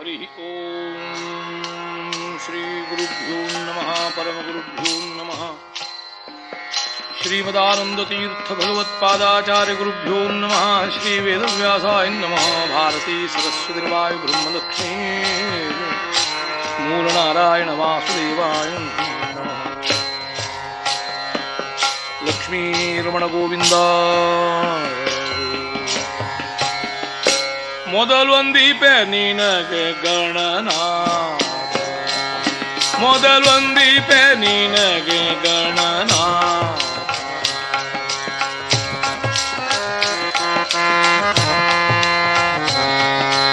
हरिः ॐ श्रीगुरुभ्यो नमः, परमगुरुभ्यो नमः। श्रीमदानन्दतीर्थभगवत्पादाचार्यगुरुभ्यो नमः, श्रीवेदव्यासाय नमः, भारती सरस्वतिर्वाय ब्रह्मलक्ष्मी। मूलनारायणवासुदेवाय नमः। लक्ष्मीरमणगोविन्दा। ಮೊದಲೊಂದೀಪೆ ನಿನಗೆ ಗಣನಾಥ ಮೊದಲೊಂದೀಪೆ ನಿನಗೆ ಗಣನಾಥ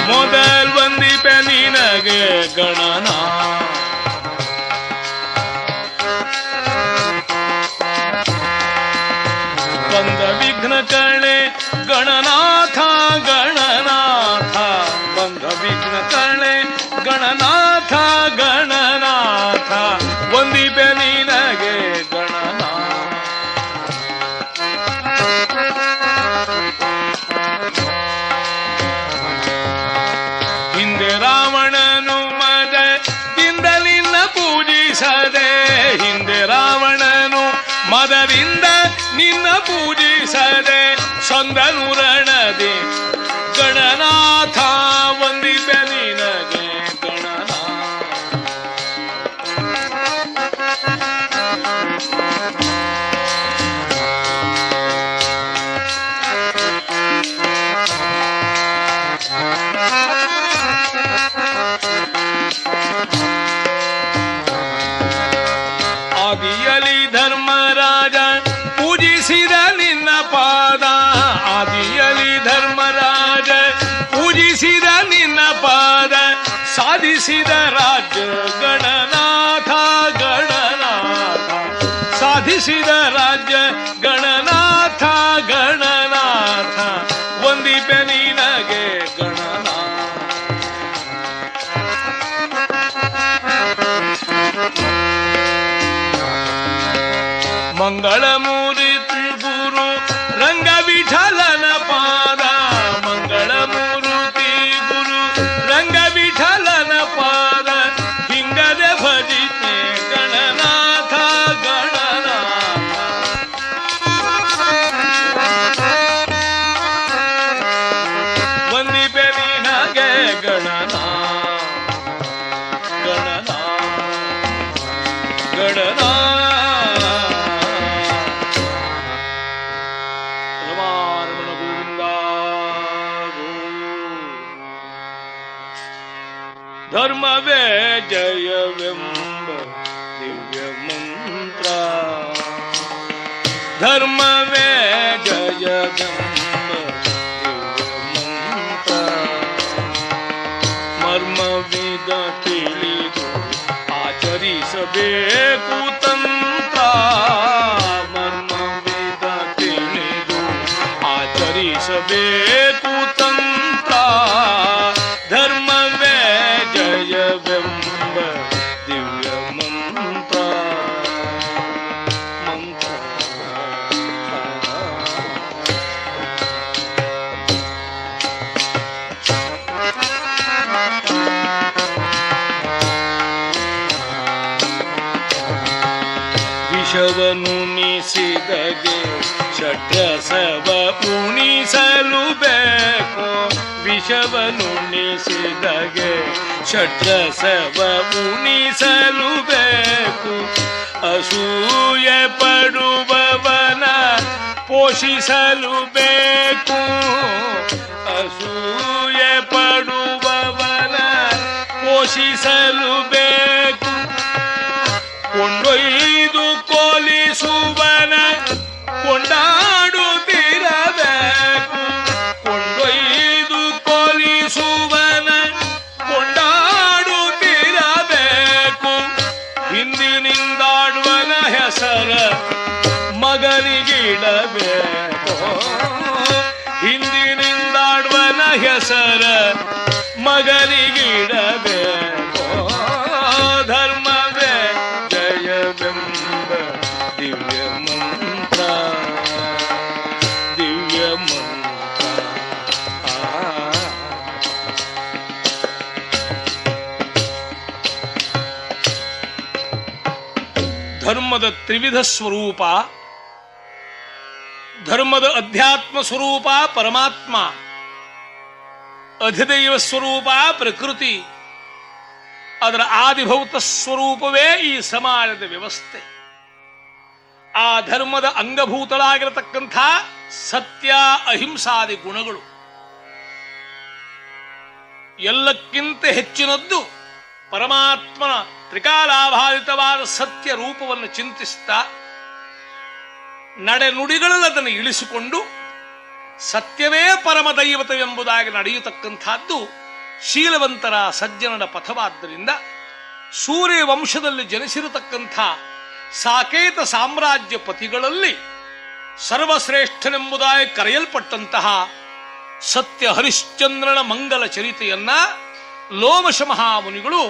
ಮೊದಲ್ ಒಂದೀಪೆ ನಿನಗೆ ಗಣನಾಥ ಸಾಧಿಸಿದ ರಾಜ ಗಣನಾಥ. ಗಣನಾಥ ಸಾಧಿಸಿದ ರಾಜ್ಯ ಗಣನಾಥ. ಗಣನಾಥ ಒಂದಿಪೆ ನಿನಗೆ ಗಣನಾಥ. ಮಂಗಳ ತಿಳಿದು ಆಚರಿಸಬೇಕು ತಂತ್ರ ವಿಷವನ್ನು ನಿಸಿದಗೆ ಷಡ್ರಸವ ಉಣಿಸಲು ಬೇಕು. ವಿಷವನು ನಿಸಿದಗೆ ಷಡ್ರಸವ ಉಣಿಸಲು ಬೇಕು. ಅಸೂಯ ಪಡುವವನ ಪೋಷಿಸಲು ಬೇಕು. ಅಸೂಯ ಪಡುವವನ ಪೋಷಿಸಲು ಬೇಕು. It's ಧರ್ಮದ ತ್ರಿವಿಧ ಸ್ವರೂಪ, ಧರ್ಮದ ಅಧ್ಯಾತ್ಮ ಸ್ವರೂಪ, ಪರಮಾತ್ಮ, ಅಧಿದೈವ ಸ್ವರೂಪ, ಪ್ರಕೃತಿ, ಅದರ ಆದಿಭೌತ ಸ್ವರೂಪವೇ ಈ ಸಮಾಜದ ವ್ಯವಸ್ಥೆ. ಆ ಧರ್ಮದ ಅಂಗಭೂತಳಾಗಿರತಕ್ಕಂಥ ಸತ್ಯ, ಅಹಿಂಸಾದಿ ಗುಣಗಳು ಎಲ್ಲಕ್ಕಿಂತ ಹೆಚ್ಚಿನದ್ದು ಪರಮಾತ್ಮನ ತ್ರಿಕಾಲಾಭಾವಿತವಾದ ಸತ್ಯ ರೂಪವನ್ನು ಚಿಂತಿಸ್ತಾ ನಡೆನುಡಿಗಳಲ್ಲಿ ಅದನ್ನು ಇಳಿಸಿಕೊಂಡು ಸತ್ಯವೇ ಪರಮ ದೈವತವೆಂಬುದಾಗಿ ನಡೆಯತಕ್ಕಂಥದ್ದು ಶೀಲವಂತರ ಸಜ್ಜನರ ಪಥವಾದ್ದರಿಂದ ಸೂರ್ಯ ವಂಶದಲ್ಲಿ ಜನಿಸಿರತಕ್ಕಂಥ ಸಾಕೇತ ಸಾಮ್ರಾಜ್ಯ ಪತಿಗಳಲ್ಲಿ ಸರ್ವಶ್ರೇಷ್ಠನೆಂಬುದಾಗಿ ಕರೆಯಲ್ಪಟ್ಟಂತಹ ಸತ್ಯ ಹರಿಶ್ಚಂದ್ರನ ಮಂಗಲ ಚರಿತೆಯನ್ನ ಲೋಮಶ ಮಹಾಮುನಿಗಳು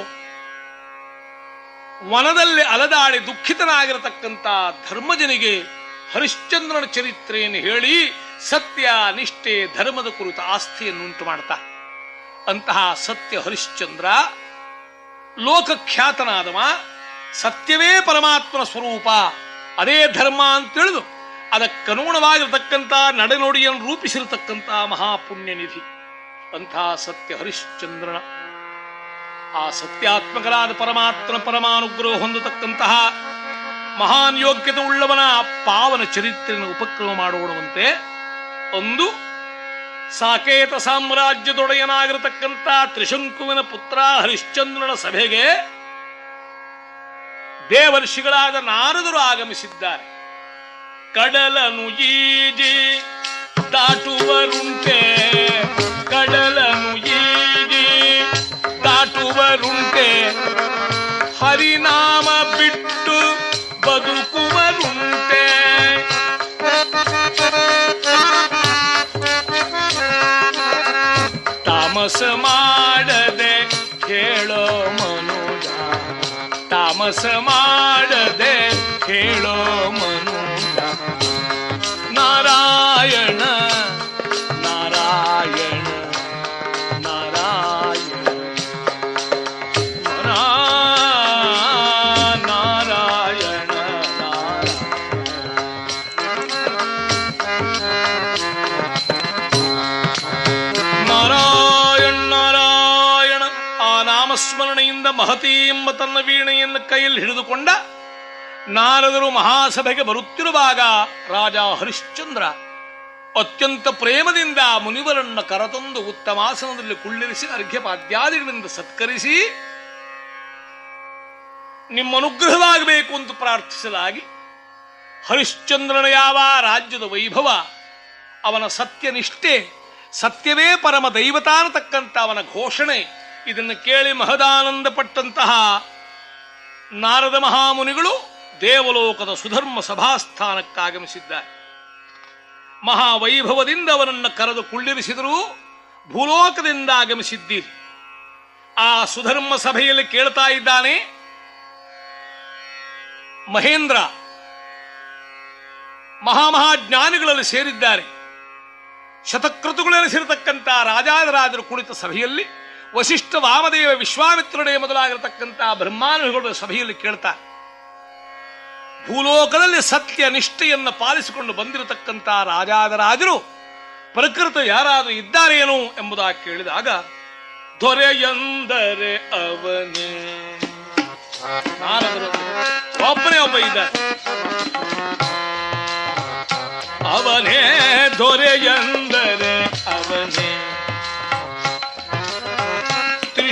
ವನದಲ್ಲಿ ಅಲದಾಡಿ ದುಃಖಿತನಾಗಿರತಕ್ಕಂಥ ಧರ್ಮಜನಿಗೆ ಹರಿಶ್ಚಂದ್ರನ ಚರಿತ್ರೆಯನ್ನು ಹೇಳಿ ಸತ್ಯ ನಿಷ್ಠೆ ಧರ್ಮದ ಕುರಿತ ಆಸ್ತಿಯನ್ನುಂಟು ಮಾಡ್ತಾ. ಅಂತಹ ಸತ್ಯ ಹರಿಶ್ಚಂದ್ರ ಲೋಕಖ್ಯಾತನಾದವ, ಸತ್ಯವೇ ಪರಮಾತ್ಮನ ಸ್ವರೂಪ, ಅದೇ ಧರ್ಮ ಅಂತ ತಿಳಿದು ಅದಕ್ಕನುಗುಣವಾಗಿರತಕ್ಕಂಥ ನಡೆನುಡಿಯನ್ನು ರೂಪಿಸಿರತಕ್ಕಂಥ ಮಹಾಪುಣ್ಯ ನಿಧಿ ಅಂತಹ ಸತ್ಯ ಹರಿಶ್ಚಂದ್ರನ ಆ ಸತ್ಯಾತ್ಮಕರಾದ ಪರಮಾತ್ಮನ ಪರಮಾನುಗ್ರಹ ಹೊಂದತಕ್ಕಂತಹ ಮಹಾನ್ ಯೋಗ್ಯತೆ ಉಳ್ಳವನ ಪಾವನ ಚರಿತ್ರೆಯನ್ನು ಉಪಕ್ರಮ ಮಾಡೋಣವಂತೆ ಒಂದು ಸಾಕೇತ ಸಾಮ್ರಾಜ್ಯದೊಡೆಯನಾಗಿರತಕ್ಕಂಥ ತ್ರಿಶಂಕುವಿನ ಪುತ್ರ ಹರಿಶ್ಚಂದ್ರನ ಸಭೆಗೆ ದೇವರ್ಷಿಗಳಾದ ನಾರದರು ಆಗಮಿಸಿದ್ದಾರೆ. ಕಡಲನು ಈಜಿ ದಾಟುವರುಂಟೆ ಕಡಲನು ತಾಮಸ ಮಾಡದೆ ಕೇಳೋ ನಾಮಸ್ಮರಣೆಯಿಂದ ಮಹತಿ ಎಂಬ ತನ್ನ ವೀಣೆಯನ್ನು ಕೈಯಲ್ಲಿ ಹಿಡಿದುಕೊಂಡ ನಾರದರು ಮಹಾಸಭೆಗೆ ಬರುತ್ತಿರುವಾಗ ರಾಜ ಹರಿಶ್ಚಂದ್ರ ಅತ್ಯಂತ ಪ್ರೇಮದಿಂದ ಮುನಿವರನ್ನ ಕರತಂದು ಉತ್ತಮಾಸನದಲ್ಲಿ ಕುಳ್ಳಿರಿಸಿ ಅರ್ಘ್ಯಪಾದ್ಯಾದಿಗಳಿಂದ ಸತ್ಕರಿಸಿ ನಿಮ್ಮ ಅನುಗ್ರಹವಾಗಬೇಕು ಅಂತ ಪ್ರಾರ್ಥಿಸಲಾಗಿ ಹರಿಶ್ಚಂದ್ರನ ಯಾವ ರಾಜ್ಯದ ವೈಭವ, ಅವನ ಸತ್ಯನಿಷ್ಠೆ, ಸತ್ಯವೇ ಪರಮ ದೈವತಾನತಕ್ಕಂಥ ಅವನ ಘೋಷಣೆ ಇದನ್ನು ಕೇಳಿ ಮಹದಾನಂದ ಪಟ್ಟಂತಹ ನಾರದ ಮಹಾಮುನಿಗಳು ದೇವಲೋಕದ ಸುಧರ್ಮ ಸಭಾಸ್ಥಾನಕ್ಕಾಗಮಿಸಿದ್ದಾರೆ ಮಹಾವೈಭವದಿಂದ ಅವನನ್ನು ಕರೆದು ಕುಳ್ಳಿರಿಸಿದರೂ ಭೂಲೋಕದಿಂದ ಆಗಮಿಸಿದ್ದೀರಿ. ಆ ಸುಧರ್ಮ ಸಭೆಯಲ್ಲಿ ಕೇಳ್ತಾ ಇದ್ದಾನೆ, ಮಹೇಂದ್ರ ಮಹಾಮಹಾಜ್ಞಾನಿಗಳಲ್ಲಿ ಸೇರಿದ್ದಾರೆ. ಶತಕೃತುಗಳೆನಿಸಿರತಕ್ಕಂಥ ರಾಜಾದರಾಜರು ಕುಳಿತ ಸಭೆಯಲ್ಲಿ ವಸಿಷ್ಠ ವಾಮದೇವ ವಿಶ್ವಾಮಿತ್ರನೇ ಮೊದಲಾಗಿರತಕ್ಕಂಥ ಬ್ರಹ್ಮಾನುಗಳು ಸಭೆಯಲ್ಲಿ ಕೇಳ್ತಾರೆ. ಭೂಲೋಕದಲ್ಲಿ ಸತ್ಯ ನಿಷ್ಠೆಯನ್ನು ಪಾಲಿಸಿಕೊಂಡು ಬಂದಿರತಕ್ಕಂಥ ರಾಜಾದರಾಜರು, ಪ್ರಕೃತ ಯಾರಾದರೂ ಇದ್ದಾರೇನು ಎಂಬುದಾಗಿ ಕೇಳಿದಾಗ ದೊರೆಯಂದರೆ ಅವನೇ. ಒಬ್ಬನೇ ಒಬ್ಬ ಇದ್ದಾರೆ ಅವನೇ ದೊರೆಯಂದರೆ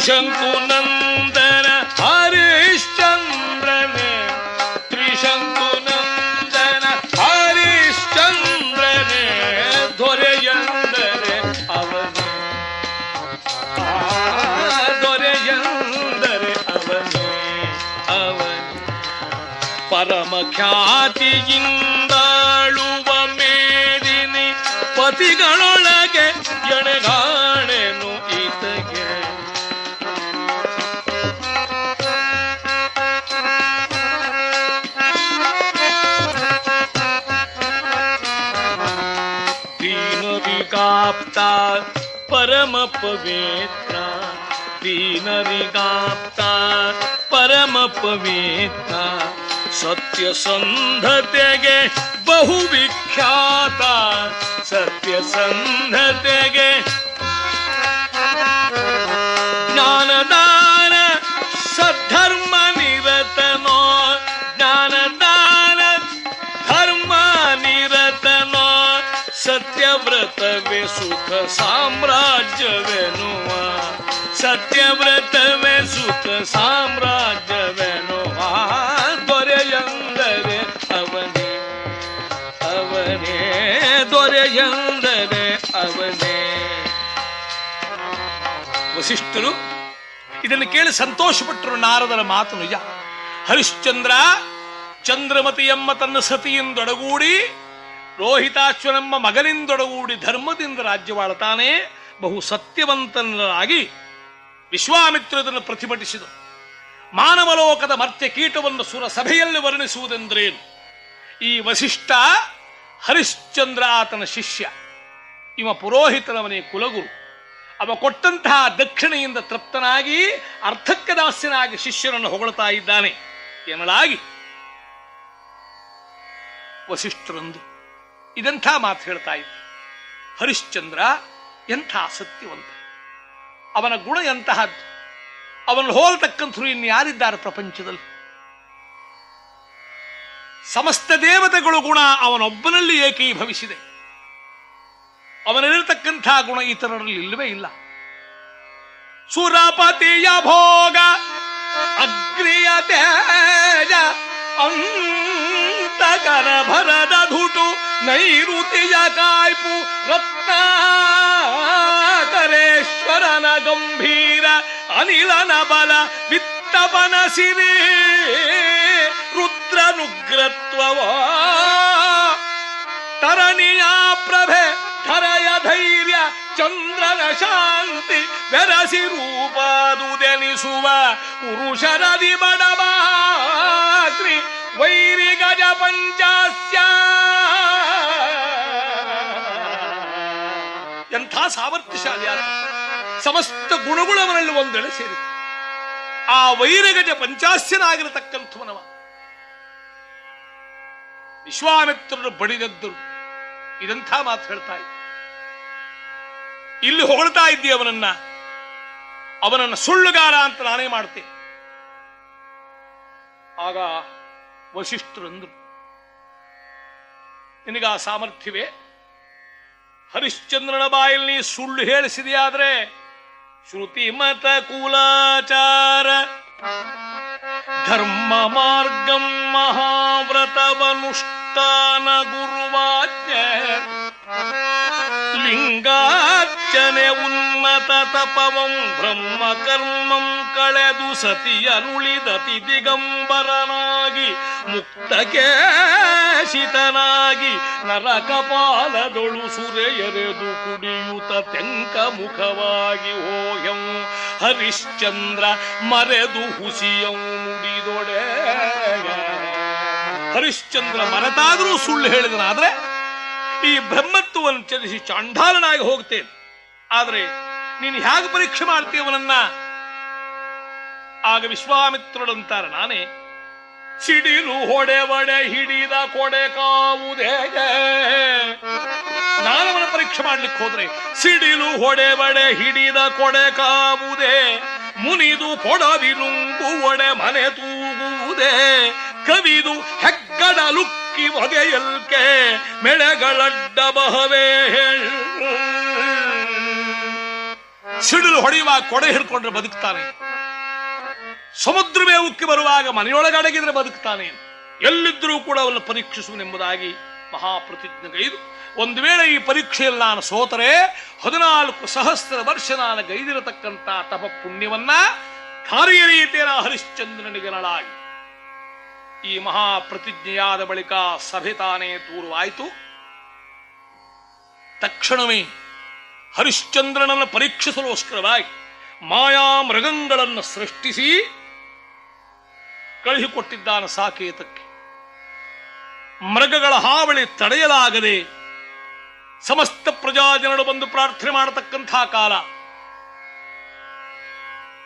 ತ್ರಿಶಂಕುನಂದನ ಹರಿಶ್ಚಂದ್ರನೇ ತ್ರಿಶಂಕುನಂದನ ಹರಿಶ್ಚಂದ್ರನೇ ದೊರೆಯಂದರೆ ಅವನೇ ಆ, ದೊರೆಯಂದರೆ ಅವನೇ ಅವನೇ ಪರಮ ಖ್ಯಾತಿಯಿಂದಾಳುವ ಮೇದಿನಿ ವಿಕಾಪ್ತ ಪರಮ ಪವಿತ್ರ ದೀನ ವಿಕಾಪ್ತ ಪರಮ ಪವಿತ್ರ ಸತ್ಯಸಂಧತೆಗೆ ಬಹುವಿಖ್ಯಾತ ಸತ್ಯಸಂಧತೆಗೆ ಸತ್ಯವ್ರತವೇ ಸುಖ ಸಾಮ್ರಾಜ್ಯವೆನುವ ಸತ್ಯವ್ರತವೇ ಸುಖ ಸಾಮ್ರಾಜ್ಯವೆನುವ ದೊರೆಯಂದರೆ ಅವನೇ ಅವನೇ. ದೊರೆಯಂದರೆ ಅವನೇ. ವಸಿಷ್ಠರು, ಇದನ್ನು ಕೇಳಿ ಸಂತೋಷಪಟ್ಟರು ನಾರದರ ಮಾತು ನಿಜ ಹರಿಶ್ಚಂದ್ರ ಚಂದ್ರಮತಿ ಎಂಬ ತನ್ನ ಸತಿಯಿಂದೊಡಗೂಡಿ ರೋಹಿತಾಶ್ವನೆಂಬ ಮಗನಿಂದೊಡಗೂಡಿ ಧರ್ಮದಿಂದ ರಾಜ್ಯವಾಳತಾನೆ ಬಹು ಸತ್ಯವಂತನಾಗಿ ವಿಶ್ವಾಮಿತ್ರದನ್ನು ಪ್ರತಿಭಟಿಸಿದ. ಮಾನವಲೋಕದ ಮರ್ತ್ಯ ಕೀಟವನ್ನು ಸುರ ಸಭೆಯಲ್ಲಿ ವರ್ಣಿಸುವುದೆಂದ್ರೇನು? ಈ ವಸಿಷ್ಠ ಹರಿಶ್ಚಂದ್ರ ಆತನ ಶಿಷ್ಯ. ಇವ ಪುರೋಹಿತನವನೇ ಕುಲಗುರು. ಅವ ಕೊಟ್ಟಂತಹ ದಕ್ಷಿಣೆಯಿಂದ ತೃಪ್ತನಾಗಿ ಅರ್ಥಕ್ಕೆ ದಾಸ್ಯನಾಗಿ ಶಿಷ್ಯನನ್ನು ಹೊಗಳ್ತಾ ಇದ್ದಾನೆ ಎನ್ನಲಾಗಿ. ವಸಿಷ್ಠರಂದು ಇದೆಂಥ ಮಾತು ಹೇಳ್ತಾ ಇದ್ದ. ಹರಿಶ್ಚಂದ್ರ ಎಂಥ ಸತ್ಯವಂತ ಅವನ ಗುಣ ಎಂತಹದ್ದು? ಅವನ ಹೋಲ್ತಕ್ಕಂಥರು ಇನ್ಯಾರಿದ್ದಾರೆ ಪ್ರಪಂಚದಲ್ಲಿ? ಸಮಸ್ತ ದೇವತೆಗಳು ಗುಣ ಅವನೊಬ್ಬನಲ್ಲಿ ಏಕೀಭವಿಸಿದೆ ಅವನಲ್ಲಿರತಕ್ಕಂಥ ಗುಣ ಇತರರಲ್ಲಿ ಇಲ್ಲವೇ ಇಲ್ಲ. ಸುರಪತಿಯ ಭೋಗ, ಅಗ್ನಿಯ ತೇಜ ಅಂತಕರ ಭರದ ಧುಟು ನೈಋತಿಯ ಕಾಯ್ಪು ರತ್ನಾಕರೇಶ್ವರನ ಗಂಭೀರ ಅನಿಲನ ಬಲ ವಿತ್ತಪನ ಸಿರಿ ರುದ್ರನುಗ್ರತ್ವವ ತರಣಿಯ ಪ್ರಭೆ ಧರಯ ಧೈರ್ಯ ಚಂದ್ರನ ಶಾಂತಿ ಬೆರಸಿ ರೂಪದುದೆನಿಸುವ ಪುರುಷರದಿ ಬಡಬಾಗ್ರಿ ವೈರಿ ಗಜ ಪಂಚಾಸ್ಯ ಎಂಥ ಸಾಮರ್ಥ್ಯಶಾಲಿ ಸಮಸ್ತ ಗುಣಗುಳವನಲ್ಲಿ ಒಂದೆಡೆ ಸೇರಿ. ಆ ವೈರಗಜ ಪಂಚಾಸ್ಯನಾಗಿರತಕ್ಕಂಥವನವ. ವಿಶ್ವಾಮಿತ್ರರು ಬಡಿದದ್ದರು ಇದಂಥ ಮಾತು ಹೇಳ್ತಾ ಇದ್ದ. ಇಲ್ಲಿ ಹೊಗಳ್ತಾ ಇದ್ದಿ ಅವನನ್ನ. ಅವನನ್ನ ಸುಳ್ಳುಗಾರ ಅಂತ ನಾನೇ ಮಾಡ್ತೆ ಆಗ ವಸಿಷ್ಠರಂದ್ರು ನಿನಗ ಆ ಸಾಮರ್ಥ್ಯವೇ? ಹರಿಶ್ಚಂದ್ರನ ಬಾಯಲ್ಲಿ ಸುಳ್ಳು ಹೇಳಿಸಿದೆಯಾದ್ರೆ? ಶ್ರುತಿ ಮತ ಕುಲಾಚಾರ. ಧರ್ಮ ಮಾರ್ಗಂ ಮಹಾವ್ರತವನುಷ್ಠಾನ ಗುರುವಾಜ್ಞೆ ಲಿಂಗಾರ್ಚನೆ ಉನ್ನತ ತಪವಂ ಬ್ರಹ್ಮ ಕರ್ಮಂ ಕಳೆದು ಸತಿಯನುಳಿದತಿ ದಿಗಂಬರನಾಗಿ ಮುಕ್ತಕೇಶಿತನಾಗಿ ನರಕಪಾಲದೊಳು ಸುರೆಯರೆದು ಕುಡಿಯುತ ತೆಂಕ ಮುಖವಾಗಿ ಹೋಯಂ. ಹರಿಶ್ಚಂದ್ರ ಮರೆದು ಹುಸಿಯಂ ನುಡಿದೊಡೆ. ಹರಿಶ್ಚಂದ್ರ ಮರೆತಾದರೂ ಸುಳ್ಳು ಹೇಳಿದನಾದ್ರೆ ಈ ಬ್ರಹ್ಮತ್ವವನ್ನು ಚಲಿಸಿ ಚಾಂಡಾಲನಾಗಿ ಹೋಗ್ತೇನೆ. ಆದರೆ ನೀನು ಹೇಗೆ ಪರೀಕ್ಷೆ ಮಾಡ್ತೀಯವನನ್ನ ಆಗ ವಿಶ್ವಾಮಿತ್ರರಂತಾರ ನಾನೇ, ಸಿಡಿಲು ಹೊಡೆ ಒಡೆ ಹಿಡಿದ ಕೊಡೆ ಕಾವುದೇ ನಾನವನ ಪರೀಕ್ಷೆ ಮಾಡ್ಲಿಕ್ಕೆ ಹೋದ್ರೆ, ಸಿಡಿಲು ಹೊಡೆ ಬಡೆ ಹಿಡಿದ ಕೊಡೆ ಕಾವುದೇ, ಮುನಿದು ಕೊಡವಿನುಂಗು ಒಡೆ ಮನೆ ತೂಗುವುದೇ, ಕವಿದು ಹೆಗ್ಗಡ ಲುಕ್ಕಿ ಒಗೆಯಲ್ಕೆ, ಮೆಳೆಗಳಡ್ಡ ಬಹವೇ ಸಿಡಿಲು ಹೊಡೆಯುವ ಕೊಡೆ ಹಿಡ್ಕೊಂಡ್ರೆ ಬದುಕ್ತಾನೆ. ಸಮುದ್ರವೇ ಉಕ್ಕಿ ಬರುವಾಗ ಮನೆಯೊಳಗಡಗಿದ್ರೆ ಬದುಕ್ತಾನೆ. ಎಲ್ಲಿದ್ದರೂ ಕೂಡ ಅವನ್ನು ಪರೀಕ್ಷಿಸುವನೆಂಬುದಾಗಿ ಮಹಾಪ್ರತಿಜ್ಞೆಗೈದು ಒಂದು ವೇಳೆ ಈ ಪರೀಕ್ಷೆಯಲ್ಲಿ ನಾನು ಸೋತರೆ, ಹದಿನಾಲ್ಕು ಸಹಸ್ರ ವರ್ಷ ನಾನು ಗೈದಿರತಕ್ಕಂಥ ತಪ ಪುಣ್ಯವನ್ನ ಕಾರ್ಯ ರೀತಿಯ ಹರಿಶ್ಚಂದ್ರನಿಗನಳಾಗಿ ಈ ಮಹಾಪ್ರತಿಜ್ಞೆಯಾದ ಬಳಿಕ ಸಭೆ ತಾನೇ ದೂರವಾಯಿತು. ತಕ್ಷಣವೇ ಹರಿಶ್ಚಂದ್ರನನ್ನು ಪರೀಕ್ಷಿಸಲುಸ್ಕರವಾಗಿ ಮಾಯಾ ಮೃಗಗಳನ್ನು ಸೃಷ್ಟಿಸಿ ಕಳುಹಿಕೊಟ್ಟಿದ್ದಾನ ಸಾಕೇತಕ್ಕೆ. ಮೃಗಗಳ ಹಾವಳಿ ತಡೆಯಲಾಗದೆ ಸಮಸ್ತ ಪ್ರಜಾಜನರು ಬಂದು ಪ್ರಾರ್ಥನೆ ಮಾಡತಕ್ಕಂಥ ಕಾಲ.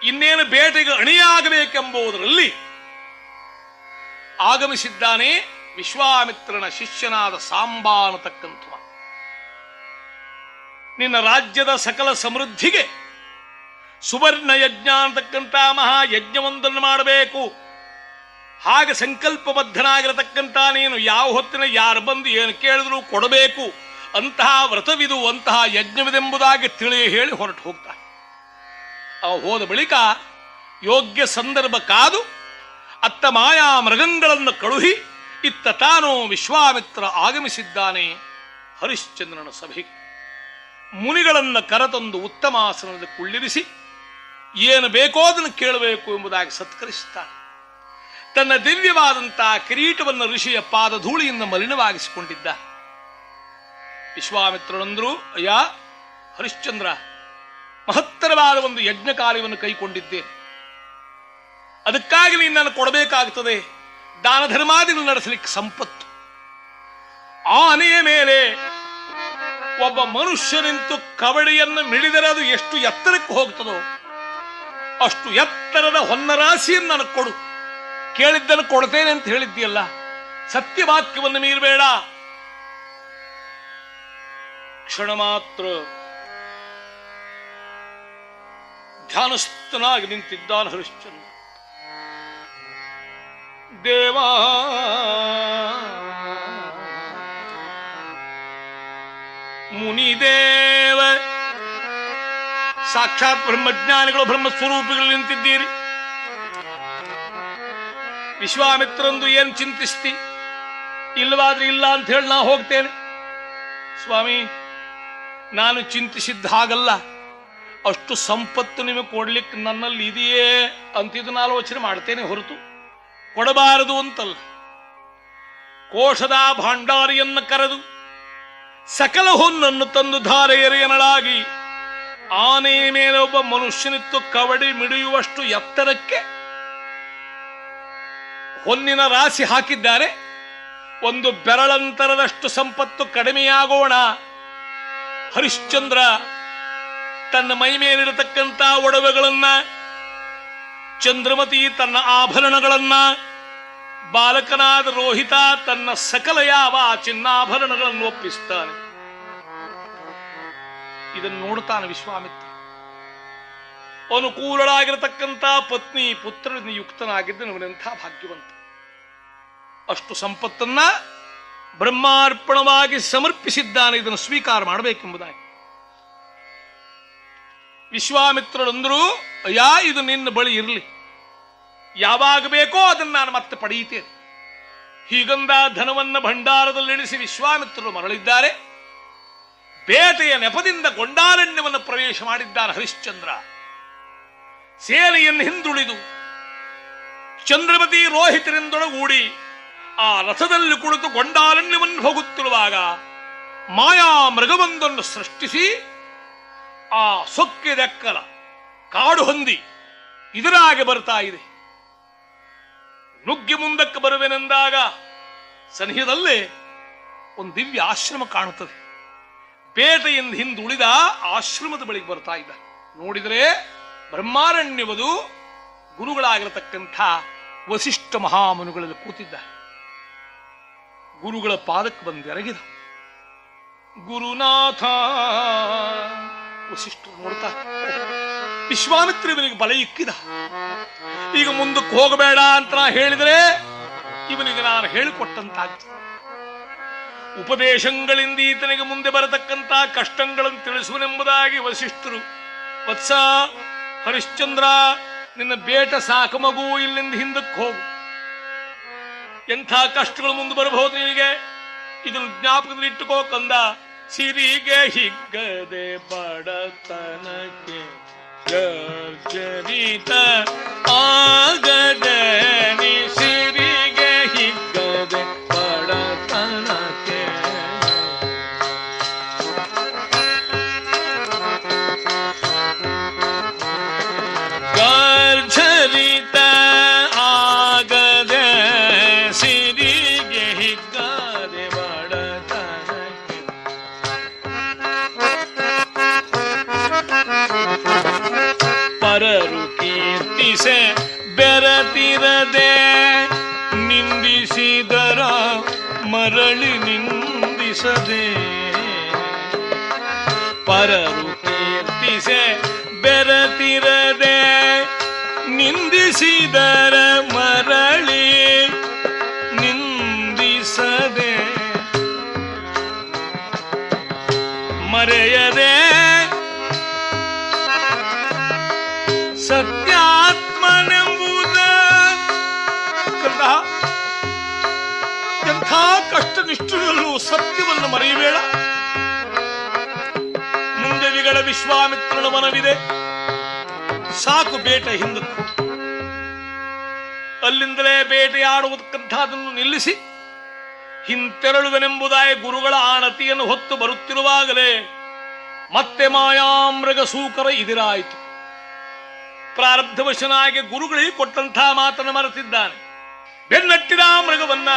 ಇನ್ನೇನು ಬೇಟೆಗೆ ಅಣಿಯಾಗಬೇಕೆಂಬುದರಲ್ಲಿ ಆಗಮಿಸಿದ್ದಾನೆ ವಿಶ್ವಾಮಿತ್ರನ ಶಿಷ್ಯನಾದ ಸಾಂಬ ಅನ್ನತಕ್ಕಂಥವ ನಿನ್ನ ರಾಜ್ಯದ ಸಕಲ ಸಮೃದ್ಧಿಗೆ ಸುವರ್ಣ ಯಜ್ಞ ಅಂತಕ್ಕಂಥ ಮಹಾ ಯಜ್ಞವೊಂದನ್ನು ಮಾಡಬೇಕು. ಹಾಗೆ ಸಂಕಲ್ಪಬದ್ಧನಾಗಿರತಕ್ಕಂಥ ನೀನು ಯಾವ ಹೊತ್ತಿನ ಯಾರು ಬಂದು ಏನು ಕೇಳಿದ್ರು ಕೊಡಬೇಕು. ಅಂತಹ ವ್ರತವಿದು, ಅಂತಹ ಯಜ್ಞವಿದೆಂಬುದಾಗಿ ತಿಳಿ ಹೇಳಿ ಹೊರಟು ಹೋಗ್ತಾನೆ. ಅವ ಹೋದ ಬಳಿಕ ಯೋಗ್ಯ ಸಂದರ್ಭ ಕಾದು ಅತ್ತ ಮಾಯಾ ಮೃಗಂಗಳನ್ನು ಕಳುಹಿ ಇತ್ತ ತಾನು ವಿಶ್ವಾಮಿತ್ರ ಆಗಮಿಸಿದ್ದಾನೆ ಹರಿಶ್ಚಂದ್ರನ ಸಭೆಗೆ. ಮುನಿಗಳನ್ನು ಕರೆತಂದು ಉತ್ತಮ ಆಸನದಲ್ಲಿ ಕುಳ್ಳಿರಿಸಿ, ಏನು ಬೇಕೋ ಅದನ್ನು ಕೇಳಬೇಕು ಎಂಬುದಾಗಿ ಸತ್ಕರಿಸುತ್ತಾನೆ ತನ್ನ ದಿವ್ಯವಾದಂತಹ ಕಿರೀಟವನ್ನು ಋಷಿಯ ಪಾದ ಧೂಳಿಯಿಂದ ಮಲಿನವಾಗಿಸಿಕೊಂಡಿದ್ದ. ವಿಶ್ವಾಮಿತ್ರರಂದ್ರು ಅಯ್ಯ, ಹರಿಶ್ಚಂದ್ರ, ಮಹತ್ತರವಾದ ಒಂದು ಯಜ್ಞ ಕಾರ್ಯವನ್ನು ಕೈಕೊಂಡಿದ್ದೇನೆ ಅದಕ್ಕಾಗಿ ನೀನು ಕೊಡಬೇಕಾಗುತ್ತದೆ ದಾನ ಧರ್ಮಾದಿಗಳು ನಡೆಸಲಿಕ್ಕೆ ಸಂಪತ್ತು. ಆನೆಯ ಮೇಲೆ ಒಬ್ಬ ಮನುಷ್ಯ ನಿಂತು ಕವಡಿಯನ್ನು ಮಿಳಿದರೆ ಅದು ಎಷ್ಟು ಎತ್ತರಕ್ಕೆ ಹೋಗ್ತದೋ ಅಷ್ಟು ಎತ್ತರದ ಹೊನ್ನರಾಶಿಯನ್ನು ನನಗೆ ಕೊಡು. ಕೇಳಿದ್ದನ್ನು ಕೊಡ್ತೇನೆ ಅಂತ ಹೇಳಿದ್ದೀಯಲ್ಲ, ಸತ್ಯವಾಕ್ಯವನ್ನು ಮೀರಬೇಡ. ಕ್ಷಣ ಮಾತ್ರ ಧ್ಯಾನಸ್ಥನಾಗಿ ನಿಂತಿದ್ದಾನ ಹರಿಶ್ಚಂದ್ರ. ದೇವಾ ಮುನಿದೇವ ಸಾಕ್ಷಾತ್ ಬ್ರಹ್ಮಜ್ಞಾನಿಗಳು, ಬ್ರಹ್ಮಸ್ವರೂಪಿಗಳು ನಿಂತಿದ್ದೀರಿ. ವಿಶ್ವಾಮಿತ್ರಂದು ಏನ್ ಚಿಂತಿಸ್ತಿ? ಇಲ್ಲವಾದ್ರೆ ಇಲ್ಲ ಅಂತ ಹೇಳಿ ನಾ ಹೋಗ್ತೇನೆ. ಸ್ವಾಮಿ, ನಾನು ಚಿಂತಿಸಿದ್ದ ಹಾಗಲ್ಲ. ಅಷ್ಟು ಸಂಪತ್ತು ನಿಮಗೆ ಕೊಡ್ಲಿಕ್ಕೆ ನನ್ನಲ್ಲಿ ಇದೆಯೇ ಅಂತ ಆಲೋಚನೆ ಮಾಡ್ತೇನೆ ಹೊರತು. ಕೊಡಬಾರದು ಅಂತಲ್ಲ. ಕೋಶದ ಭಾಂಡಾರಿಯನ್ನು ಕರೆದು ಸಕಲ ಹೊನ್ನನ್ನು ತಂದು ಧಾರೆ ಎರೆಯನಳಾಗಿ ಆನೆಯ ಮೇಲೆ ಒಬ್ಬ ಮನುಷ್ಯನಿತ್ತು ಕವಡಿ ಮಿಡಿಯುವಷ್ಟು ಎತ್ತರಕ್ಕೆ ಹೊನ್ನಿನ ರಾಶಿ ಹಾಕಿದ್ದಾರೆ. ಒಂದು ಬೆರಳಂತರದಷ್ಟು ಸಂಪತ್ತು ಕಡಿಮೆಯಾಗೋಣ. ಹರಿಶ್ಚಂದ್ರ ತನ್ನ ಮೈ ಮೇಲಿರತಕ್ಕಂಥ ಒಡವೆಗಳನ್ನ, ಚಂದ್ರಮತಿ ತನ್ನ ಆಭರಣಗಳನ್ನ ಬಾಲಕನಾದ ರೋಹಿತ ತನ್ನ ಸಕಲ ಯಾವ ಚಿನ್ನಾಭರಣಗಳನ್ನು ಒಪ್ಪಿಸ್ತಾನೆ ಇದನ್ನು ನೋಡುತ್ತಾನೆ ವಿಶ್ವಾಮಿತ್ರ. ಅನುಕೂಲಳಾಗಿರತಕ್ಕಂಥ ಪತ್ನಿ ಪುತ್ರನಿಂದ ಯುಕ್ತನಾಗಿದ್ದ ನಮಗೆಂಥ ಭಾಗ್ಯವಂತ. ಅಷ್ಟು ಸಂಪತ್ತನ್ನ ಬ್ರಹ್ಮಾರ್ಪಣವಾಗಿ ಸಮರ್ಪಿಸಿದ್ದಾನೆ, ಇದನ್ನು ಸ್ವೀಕಾರ ಮಾಡಬೇಕೆಂಬುದಾಗಿ. ವಿಶ್ವಾಮಿತ್ರರಂದರೂ, ಅಯ್ಯ, ಇದು ನಿನ್ನ ಬಳಿ ಇರಲಿ. ಯಾವಾಗ ಬೇಕೋ ಅದನ್ನು ನಾನು ಮತ್ತೆ ಪಡೆಯುತ್ತೇನೆ. ಹೀಗಂದ ಧನವನ್ನ ಭಂಡಾರದಲ್ಲಿಳಿಸಿ ವಿಶ್ವಾಮಿತ್ರರು ಮರಳಿದ್ದಾರೆ. ಬೇಟೆಯ ನೆಪದಿಂದ ಗೊಂಡಾರಣ್ಯವನ್ನು ಪ್ರವೇಶ ಮಾಡಿದ್ದಾನೆ ಹರಿಶ್ಚಂದ್ರ. ಸೇನೆಯನ್ನು ಹಿಂದುಳಿದು ಚಂದ್ರಮತಿ ರೋಹಿತರಿಂದೊಳಗೂಡಿ ಆ ರಥದಲ್ಲಿ ಕುಳಿತು ಗೊಂಡಾರಣ್ಯವನ್ನು ಹೋಗುತ್ತಿರುವಾಗ ಮಾಯಾ ಮೃಗವೊಂದನ್ನು ಸೃಷ್ಟಿಸಿ ಆ ಸೊಕ್ಕಿದೆಕ್ಕಲ ಕಾಡು ಹೊಂದಿ ಇದರಾಗೆ ಬರ್ತಾ ಇದೆ. ನುಗ್ಗಿ ಮುಂದಕ್ಕೆ ಬರುವೆನೆಂದಾಗ ಸನಿಹದಲ್ಲೇ ಒಂದು ದಿವ್ಯ ಆಶ್ರಮ ಕಾಣುತ್ತದೆ. ಬೇಟೆಯಿಂದ ಹಿಂದುಳಿದ ಆಶ್ರಮದ ಬಳಿಗೆ ಬರ್ತಾ ಇದ್ದ ನೋಡಿದರೆ ಬ್ರಹ್ಮಾರಣ್ಯವದು ಗುರುಗಳಾಗಿರತಕ್ಕಂಥ ವಸಿಷ್ಠ ಮಹಾಮನುಗಳಲ್ಲಿ ಕೂತಿದ್ದ ಗುರುಗಳ ಪಾದಕ್ಕೆ ಬಂದು ಎರಗಿದ ಗುರುನಾಥ, ವಸಿಷ್ಠರು ನೋಡ್ತಾ ವಿಶ್ವಾಮಿತ್ರಿ ಬಲ ಇಕ್ಕಿದ. ಈಗ ಮುಂದಕ್ಕೆ ಹೋಗಬೇಡ ಅಂತ ನಾ ಹೇಳಿದರೆ ಇವನಿಗೆ ನಾನು ಹೇಳಿಕೊಟ್ಟಂತಾಗ್ತದೆ. ಉಪದೇಶಗಳಿಂದ ಈತನಿಗೆ ಮುಂದೆ ಬರತಕ್ಕಂತ ಕಷ್ಟಗಳನ್ನು ತಿಳಿಸುವನೆಂಬುದಾಗಿ ವಸಿಷ್ಠರು, ವತ್ಸ ಹರಿಶ್ಚಂದ್ರ, ನಿನ್ನ ಬೇಟ ಸಾಕು ಮಗು ಇಲ್ಲಿಂದ ಹಿಂದಕ್ಕೆ ಹೋಗು. ಎಂಥ ಕಷ್ಟಗಳು ಮುಂದೆ ಬರಬಹುದು ನಿನಗೆ? ಇದನ್ನು ಜ್ಞಾಪಕದಲ್ಲಿ ಇಟ್ಟುಕೋ ಕಂದ, ಸಿರಿಗೆ ಹಿಗ್ಗದೆ ಬಡತನಕ್ಕೆ आग ನಿಂದಿಸದೆ ಪರರು ಕಷ್ಟ ನಿಷ್ಠುರಲ್ಲೂ ಸತ್ಯವನ್ನು ಮರೆಯಬೇಡ. ಮುಂದೆ ವಿಗಳ ವಿಶ್ವಾಮಿತ್ರನ ಮನವಿದೆ. ಸಾಕು ಬೇಟೆ ಹಿಂದಕ್ಕೂ. ಅಲ್ಲಿಂದಲೇ ಬೇಟೆಯಾಡುವುದಕ್ಕಂಥದನ್ನು ನಿಲ್ಲಿಸಿ, ಹಿಂತೆರಳುವೆನೆಂಬುದಾಯ ಗುರುಗಳ ಆಣತಿಯನ್ನು ಹೊತ್ತು ಬರುತ್ತಿರುವಾಗಲೇ ಮತ್ತೆ ಮಾಯಾಮೃಗ ಸೂಕರ ಇದಿರಾಯಿತು. ಪ್ರಾರಬ್ಧವಶನಾಗಿ ಗುರುಗಳಿಗೆ ಕೊಟ್ಟಂತಹ ಮಾತನ್ನು ಮರೆತಿದ್ದಾನೆ. ಬೆನ್ನಟ್ಟಿದ ಮೃಗವನ್ನ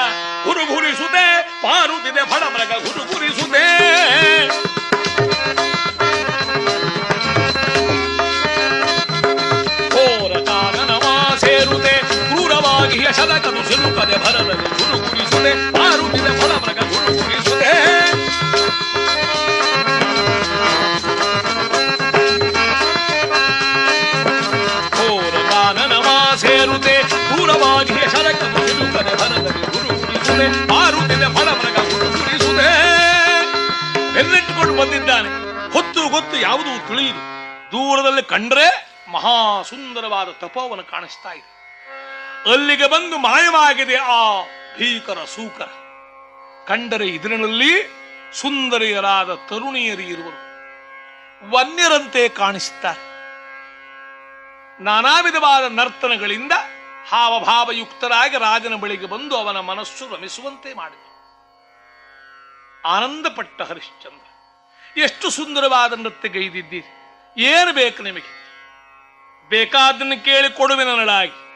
ಗುರುಗುರಿಸುತ್ತೆ ಪಾರುತ್ತಿದೆ ಫಳ ಮೃಗ ಗುರುಗುರಿಸುತ್ತೆ ಘೋರ ಕಾನನವ ಸೇರುತ್ತೆ ಕ್ರೂರವಾಗಿ ಯಶದಕದು ಸಿಲುಕದೆ ಭರದಲ್ಲಿ ಗುರುಗುರಿಸುತ್ತೆ ಬಂದಿದ್ದಾನೆ. ಹೊತ್ತು ಗೊತ್ತು ಯಾವುದು ತಿಳಿಯುದು ದೂರದಲ್ಲಿ ಕಂಡ್ರೆ ಮಹಾ ಸುಂದರವಾದ ತಪೋವನ ಕಾಣಿಸ್ತಾ ಇದೆ. ಅಲ್ಲಿಗೆ ಬಂದು ಮಾಯವಾಗಿದೆ ಆ ಭೀಕರ ಸೂಕರ. ಕಂಡರೆ ಇದರಲ್ಲಿ ಸುಂದರಿಯರಾದ ತರುಣಿಯರು ಇರುವರು. ವನ್ಯರಂತೆ ಕಾಣಿಸುತ್ತಾರೆ ನಾನಾ ವಿಧವಾದ ನರ್ತನಗಳಿಂದ ಹಾವಭಾವಯುಕ್ತರಾಗಿ ರಾಜನ ಬಳಿಗೆ ಬಂದು ಅವನ ಮನಸ್ಸು ರಮಿಸುವಂತೆ ಮಾಡಿದರು. ಆನಂದಪಟ್ಟ ಹರಿಶ್ಚಂದ್ರ. ಎಷ್ಟು ಸುಂದರವಾದ ನೃತ್ಯಗೈದಿದ್ದೀರಿ ಏನು ಬೇಕು ನಿಮಗೆ? ಬೇಕಾದನ್ನು ಕೇಳಿ ಕೊಡುವೆ ನನ್ನಳಾಗಿ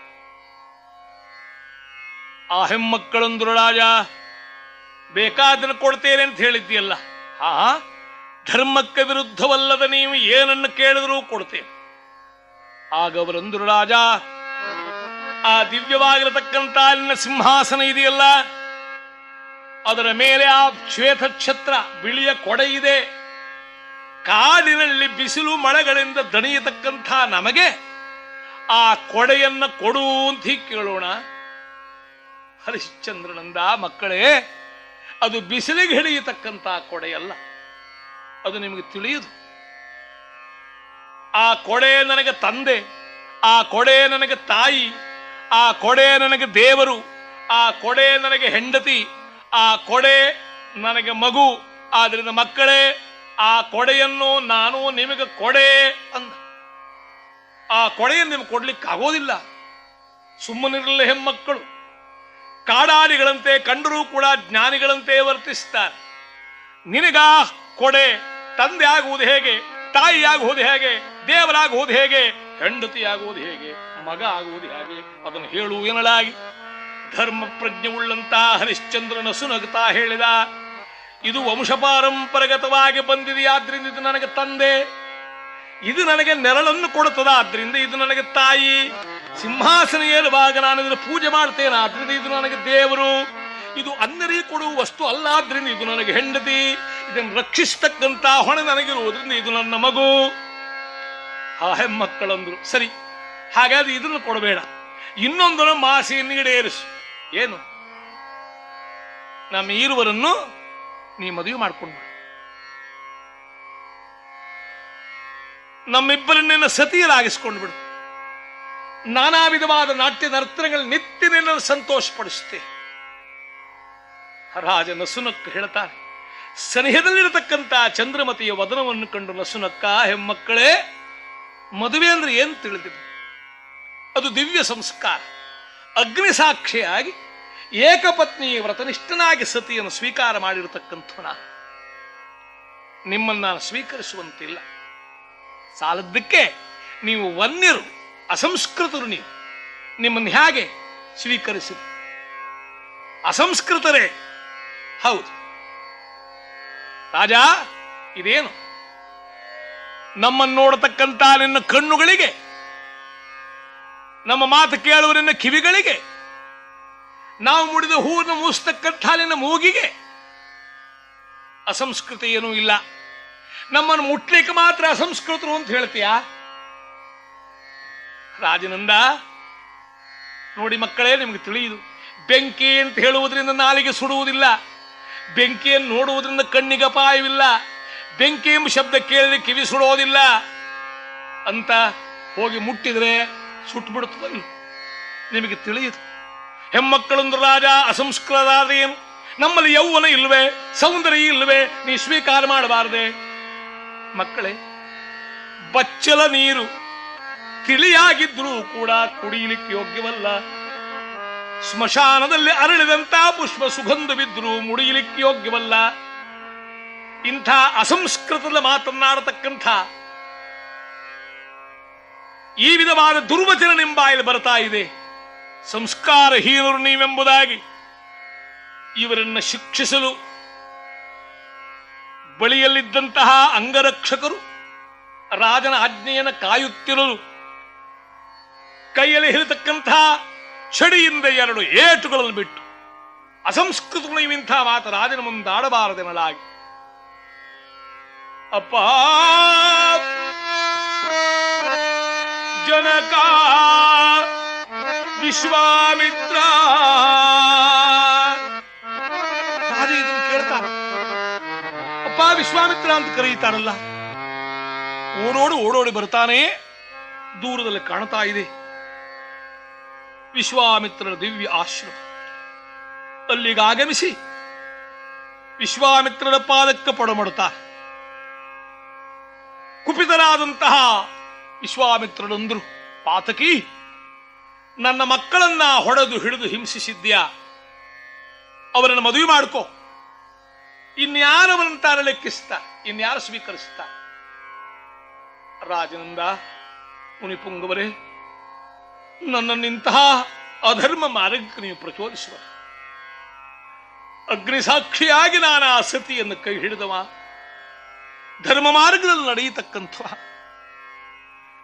ಆ ಹೆಮ್ಮಕ್ಕಳೊಂದು ರಾಜ, ಬೇಕಾದನ್ನು ಕೊಡ್ತೇನೆ ಅಂತ ಹೇಳಿದ್ದೀಯಲ್ಲ. ಆ, ಧರ್ಮಕ್ಕೆ ವಿರುದ್ಧವಲ್ಲದ ನೀವು ಏನನ್ನು ಕೇಳಿದರೂ ಕೊಡ್ತೇನೆ. ಆಗ ಅವರಂದ್ರು ರಾಜ, ಆ ದಿವ್ಯವಾಗಿರತಕ್ಕಂಥ ಅಲ್ಲಿನ ಸಿಂಹಾಸನ ಇದೆಯಲ್ಲ, ಅದರ ಮೇಲೆ ಆ ಶ್ವೇತ ಛತ್ರ ಬಿಳಿಯ ಕೊಡೆ ಇದೆ. ಕಾಡಿನಲ್ಲಿ ಬಿಸಿಲು ಮಳೆಗಳಿಂದ ದಣಿಯತಕ್ಕಂಥ ನಮಗೆ ಆ ಕೊಡೆಯನ್ನ ಕೊಡು ಅಂತ ಕೇಳೋಣ. ಹರಿಶ್ಚಂದ್ರನಂದ ಮಕ್ಕಳೇ, ಅದು ಬಿಸಿಲಿಗೆ ಹಿಡಿಯತಕ್ಕಂಥ ಕೊಡೆಯಲ್ಲ. ಅದು ನಿಮಗೆ ತಿಳಿಯುದು. ಆ ಕೊಡೆ ನನಗೆ ತಂದೆ, ಆ ಕೊಡೆ ನನಗೆ ತಾಯಿ, ಆ ಕೊಡೆ ನನಗೆ ದೇವರು, ಆ ಕೊಡೆ ನನಗೆ ಹೆಂಡತಿ, ಆ ಕೊಡೆ ನನಗೆ ಮಗು. ಆದ್ರಿಂದ ಮಕ್ಕಳೇ ಆ ಕೊಡೆಯನ್ನು ನಾನು ನಿಮಗೆ ಕೊಡೆ ಅಂದ. ಆ ಕೊಡೆಯನ್ನು ನಿಮಗೆ ಕೊಡ್ಲಿಕ್ಕೆ ಆಗೋದಿಲ್ಲ. ಸುಮ್ಮನಿರಲಿ ಹೆಮ್ಮಕ್ಕಳು ಕಾಡಾಡಿಗಳಂತೆ, ಕಂಡರೂ ಕೂಡ ಜ್ಞಾನಿಗಳಂತೆ ವರ್ತಿಸ್ತಾರೆ. ನಿನಗಾ ಕೊಡೆ ತಂದೆ ಆಗುವುದು ಹೇಗೆ ತಾಯಿ ಆಗುವುದು ಹೇಗೆ, ದೇವರಾಗುವುದು ಹೇಗೆ ಹೆಂಡತಿ ಆಗುವುದು ಹೇಗೆ, ಮಗ ಆಗುವುದು ಹೇಗೆ, ಅದನ್ನು ಹೇಳು ಎನ್ನಲಾಗಿ. ಧರ್ಮ ಪ್ರಜ್ಞೆ ಉಳ್ಳಂತ ಹರಿಶ್ಚಂದ್ರನ ಸುನಗುತ್ತಾ ಹೇಳಿದ ಇದು ವಂಶಪಾರಂಪರಗತವಾಗಿ ಬಂದಿದೆಯಾದ್ರಿಂದ ಇದು ನನಗೆ ತಂದೆ. ಇದು ನನಗೆ ನೆರಳನ್ನು ಕೊಡುತ್ತದ, ಆದ್ರಿಂದ ಇದು ನನಗೆ ತಾಯಿ. ಸಿಂಹಾಸನ ಏರುವಾಗ ನಾನು ಇದನ್ನು ಪೂಜೆ ಮಾಡ್ತೇನೆ, ಆದ್ರಿಂದ ಇದು ನನಗೆ ದೇವರು. ಇದು ಅನ್ನರಿಗೆ ಕೊಡುವ ವಸ್ತು ಅಲ್ಲ, ಆದ್ರಿಂದ ಇದು ನನಗೆ ಹೆಂಡತಿ. ಇದನ್ನು ರಕ್ಷಿಸ್ತಕ್ಕಂತ ಹೊಣೆ ನನಗಿರುವುದರಿಂದ ಇದು ನನ್ನ ಮಗು. ಆ ಹೆಮ್ಮಕ್ಕಳಂದ್ರು ಸರಿ, ಹಾಗಾದ್ರೆ ಇದನ್ನು ಕೊಡಬೇಡ. ಇನ್ನೊಂದನ್ನು ಮಾಸಿಯನ್ನು ಈಡೇರಿಸು. ಏನು? ನಮ್ಮ ಈರುವರನ್ನು ನೀ ಮದುವೆ ಮಾಡ್ಕೊಂಡು ನಮ್ಮಿಬ್ಬರನ್ನ ಸತಿಯರಾಗಿಸ್ಕೊಂಡು ಬಿಡು. ನಾನಾ ವಿಧವಾದ ನಾಟ್ಯ ನರ್ತನಗಳು ನಿತ್ಯ ನಿನ್ನನ್ನು ಸಂತೋಷಪಡಿಸುತ್ತೆ ರಾಜ ನಸುನಕ್ಕ ಹೇಳ್ತಾನೆ ಸನಿಹದಲ್ಲಿರತಕ್ಕಂತ ಚಂದ್ರಮತಿಯ ವದನವನ್ನು ಕಂಡು ನಸುನಕ್ಕ ಹೆಮ್ಮಕ್ಕಳೇ ಮದುವೆ ಅಂದ್ರೆ ಏನು ತಿಳಿದಿದೆ? ಅದು ದಿವ್ಯ ಸಂಸ್ಕಾರ ಅಗ್ನಿ ಸಾಕ್ಷಿಯಾಗಿ ಏಕಪತ್ನಿ ವ್ರತನಿಷ್ಠನಾಗಿ ಸತಿಯನ್ನು ಸ್ವೀಕಾರ ಮಾಡಿರತಕ್ಕಂಥ ನಾನು ನಿಮ್ಮನ್ನು ನಾನು ಸ್ವೀಕರಿಸುವಂತಿಲ್ಲ. ಸಾಲದ್ದಕ್ಕೆ ನೀವು ವನ್ಯರು, ಅಸಂಸ್ಕೃತರು ನೀವು. ನಿಮ್ಮನ್ನು ಹೇಗೆ ಸ್ವೀಕರಿಸಿ ಅಸಂಸ್ಕೃತರೇ? ಹೌದು. ರಾಜ, ಇದೇನು? ನಮ್ಮನ್ನು ನೋಡತಕ್ಕಂಥ ನಿನ್ನ ಕಣ್ಣುಗಳಿಗೆ, ನಮ್ಮ ಮಾತು ಕೇಳುವ ನಿನ್ನ ಕಿವಿಗಳಿಗೆ ನಾವು ಮುಡಿದ ಹೂವನ್ನು ಮೂಸ್ತಕ್ಕಂಥ ಅಲ್ಲಿನ ಮೂಗಿಗೆ ಅಸಂಸ್ಕೃತಿ ಏನೂ ಇಲ್ಲ. ನಮ್ಮನ್ನು ಮುಟ್ಲಿಕ್ಕೆ ಮಾತ್ರ ಅಸಂಸ್ಕೃತರು ಅಂತ ಹೇಳ್ತೀಯ? ರಾಜನಂದ, ನೋಡಿ ಮಕ್ಕಳೇ, ನಿಮಗೆ ತಿಳಿಯುದು. ಬೆಂಕಿ ಅಂತ ಹೇಳುವುದರಿಂದ ನಾಲಿಗೆ ಸುಡುವುದಿಲ್ಲ. ಬೆಂಕಿಯನ್ನು ನೋಡುವುದರಿಂದ ಕಣ್ಣಿಗೆ ಅಪಾಯವಿಲ್ಲ. ಬೆಂಕಿ ಎಂಬ ಶಬ್ದ ಕೇಳಿದ್ರೆ ಕಿವಿ ಸುಡೋದಿಲ್ಲ. ಅಂತ ಹೋಗಿ ಮುಟ್ಟಿದ್ರೆ ಸುಟ್ಟುಬಿಡುತ್ತದಲ್ಲ ನಿಮಗೆ ತಿಳಿಯಿತು ಹೆಮ್ಮಕ್ಕಳೊಂದು ರಾಜ ಅಸಂಸ್ಕೃತರಾದೇನು ನಮ್ಮಲ್ಲಿ ಯೌವನ ಇಲ್ವೆ, ಸೌಂದರ್ಯ ಇಲ್ವೇ, ನೀ ಸ್ವೀಕಾರ ಮಾಡಬಾರದೆ. ಮಕ್ಕಳೇ, ಬಚ್ಚಲ ನೀರು ತಿಳಿಯಾಗಿದ್ರೂ ಕೂಡ ಕುಡಿಯಲಿಕ್ಕೆ ಯೋಗ್ಯವಲ್ಲ. ಸ್ಮಶಾನದಲ್ಲಿ ಅರಳಿದಂತ ಪುಷ್ಪ ಸುಗಂಧವಿದ್ರೂ ಮುಡಿಯಲಿಕ್ಕೆ ಯೋಗ್ಯವಲ್ಲ. ಇಂಥ ಅಸಂಸ್ಕೃತದ ಮಾತನ್ನಾಡತಕ್ಕಂಥ ಈ ವಿಧವಾದ ದುರ್ವಚನ ನಿಂಬಾಯಲ್ಲಿ ಬರ್ತಾ ಇದೆ. ಸಂಸ್ಕಾರಹೀನರು ನೀವೆಂಬುದಾಗಿ ಇವರನ್ನು ಶಿಕ್ಷಿಸಲು ಬಳಿಯಲ್ಲಿದ್ದಂತಹ ಅಂಗರಕ್ಷಕರು ರಾಜನ ಆಜ್ಞೆಯನ್ನು ಕಾಯುತ್ತಿರಲು ಕೈಯಲ್ಲಿ ಹಿಡಿತಕ್ಕಂತಹ ಚಡಿಯಿಂದ ಎರಡು ಏಟುಗಳನ್ನು ಬಿಟ್ಟು ಅಸಂಸ್ಕೃತಗಳು ಇವಿಂಥ ಮಾತು ರಾಜನ ಮುಂದಾಡಬಾರದೆನಲಾಗಿ ಅಪ್ಪ, ಜನಕ ವಿಶ್ವಾಮಿತ್ರ. ಕೇಳ್ತಾರ. ಅಪ್ಪ, ವಿಶ್ವಾಮಿತ್ರ ಅಂತ ಕರೀತಾರಲ್ಲ. ಓಡೋಡಿ ಓಡೋಡಿ ಬರ್ತಾನೆ. ದೂರದಲ್ಲಿ ಕಾಣ್ತಾ ಇದೆ. ವಿಶ್ವಾಮಿತ್ರನ ದಿವ್ಯ ಆಶ್ರಮ. ಅಲ್ಲಿಗೆ ಆಗಮಿಸಿ ವಿಶ್ವಾಮಿತ್ರರ ಪಾದಕ್ಕೆ ಪೊಡಮಡುತ್ತಾರೆ ಕುಪಿತರಾದಂತಹ ವಿಶ್ವಾಮಿತ್ರರಂದ್ರು ಪಾತಕಿ ನನ್ನ ಮಕ್ಕಳನ್ನ ಹೊಡೆದು ಹಿಡಿದು ಹಿಂಸಿಸಿದ್ಯಾ? ಅವರನ್ನು ಮದುವೆ ಮಾಡ್ಕೋ. ಇನ್ಯಾರವನ್ನ ಲೆಕ್ಕಿಸ್ತ ಇನ್ಯಾರು ಸ್ವೀಕರಿಸ್ತ? ರಾಜನಂದ, ಮುನಿಪುಂಗವರೇ ನನ್ನನ್ನಿಂತಹ ಅಧರ್ಮ ಮಾರ್ಗಕ್ಕೆ ನೀವು ಪ್ರಚೋದಿಸುವ ಅಗ್ನಿಸಾಕ್ಷಿಯಾಗಿ ನಾನು ಆ ಸತಿಯನ್ನು ಕೈ ಹಿಡಿದವ. ಧರ್ಮ ಮಾರ್ಗದಲ್ಲಿ ನಡೆಯತಕ್ಕಂಥ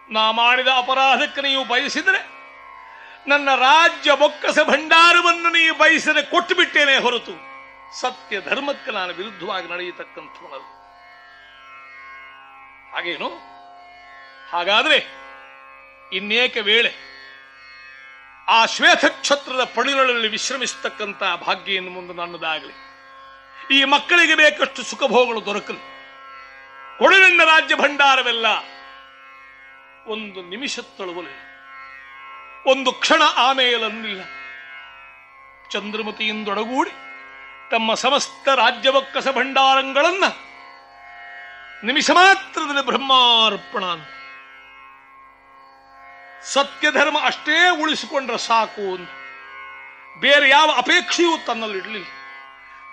ನಾ ಮಾಡಿದ ಅಪರಾಧಕ್ಕೆ ನೀವು ಬಯಸಿದರೆ ನನ್ನ ರಾಜ್ಯ ಬೊಕ್ಕಸ ಭಂಡಾರವನ್ನು ನೀ ಬಯಸದೆ ಕೊಟ್ಟು ಬಿಟ್ಟೇನೆ ಹೊರತು ಸತ್ಯ ಧರ್ಮಕ್ಕೆ ನಾನು ವಿರುದ್ಧವಾಗಿ ನಡೆಯತಕ್ಕಂಥವನಲ್ಲ. ಹಾಗೇನು? ಹಾಗಾದ್ರೆ ಇನ್ನೇಕ ವೇಳೆ ಆ ಶ್ವೇತಕ್ಷತ್ರದ ಪಡಿಗಳಲ್ಲಿ ವಿಶ್ರಮಿಸತಕ್ಕಂತಹ ಭಾಗ್ಯ ಇನ್ನು ಮುಂದೆ ನನ್ನದಾಗಲಿ. ಈ ಮಕ್ಕಳಿಗೆ ಬೇಕಷ್ಟು ಸುಖಭೋಗಗಳು ದೊರಕಲಿ. ಕೊಡಲಿನ ರಾಜ್ಯ ಭಂಡಾರವೆಲ್ಲ ಒಂದು ನಿಮಿಷ ತಳುವಲಿಲ್ಲ ಒಂದು ಕ್ಷಣ ಆಮೇಲನ್ನಿಲ್ಲ ಚಂದ್ರಮತಿಯಿಂದೊಡಗೂಡಿ ತಮ್ಮ ಸಮಸ್ತ ರಾಜ್ಯವಕ್ಕಸ ಭಂಡಾರಂಗಳನ್ನ ನಿಮಿಷ ಮಾತ್ರದಲ್ಲಿ ಬ್ರಹ್ಮಾರ್ಪಣ ಅಂತ ಸತ್ಯಧರ್ಮ ಅಷ್ಟೇ ಉಳಿಸಿಕೊಂಡ್ರೆ ಸಾಕು ಅಂತ ಬೇರೆ ಯಾವ ಅಪೇಕ್ಷೆಯೂ ತನ್ನಲ್ಲಿಡಲಿಲ್ಲ.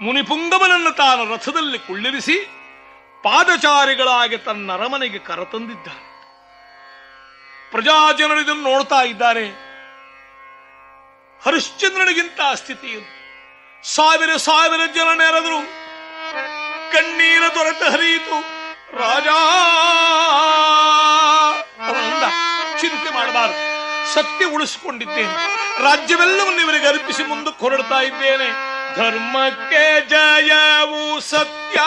ಮುನಿಪುಂಗಮನನ್ನು ತಾನು ರಥದಲ್ಲಿ ಕುಳ್ಳಿರಿಸಿ ಪಾದಚಾರಿಗಳಾಗಿ ತನ್ನ ಅರಮನೆಗೆ ಕರೆತಂದಿದ್ದಾನೆ. ಪ್ರಜಾಜನರು ಇದನ್ನು ನೋಡ್ತಾ ಇದ್ದಾರೆ. ಹರಿಶ್ಚಂದ್ರನಿಗಿಂತ ಸ್ಥಿತಿ ಸಾವಿರ ಸಾವಿರ ಜನ ನೆರೆದರು ಕಣ್ಣೀರ ದೊರೆತ ಹರಿಯಿತು. ರಾಜ! ಚಿಂತೆ ಮಾಡಬಾರದು. ಸತ್ಯ ಉಳಿಸಿಕೊಂಡಿದ್ದೇನೆ. ರಾಜ್ಯವೆಲ್ಲವನ್ನು ಇವರಿಗೆ ಅರ್ಪಿಸಿ ಮುಂದಕ್ಕೆ ಹೊರಡ್ತಾ ಇದ್ದೇನೆ. ಧರ್ಮಕ್ಕೆ ಜಯವು ಸತ್ಯ.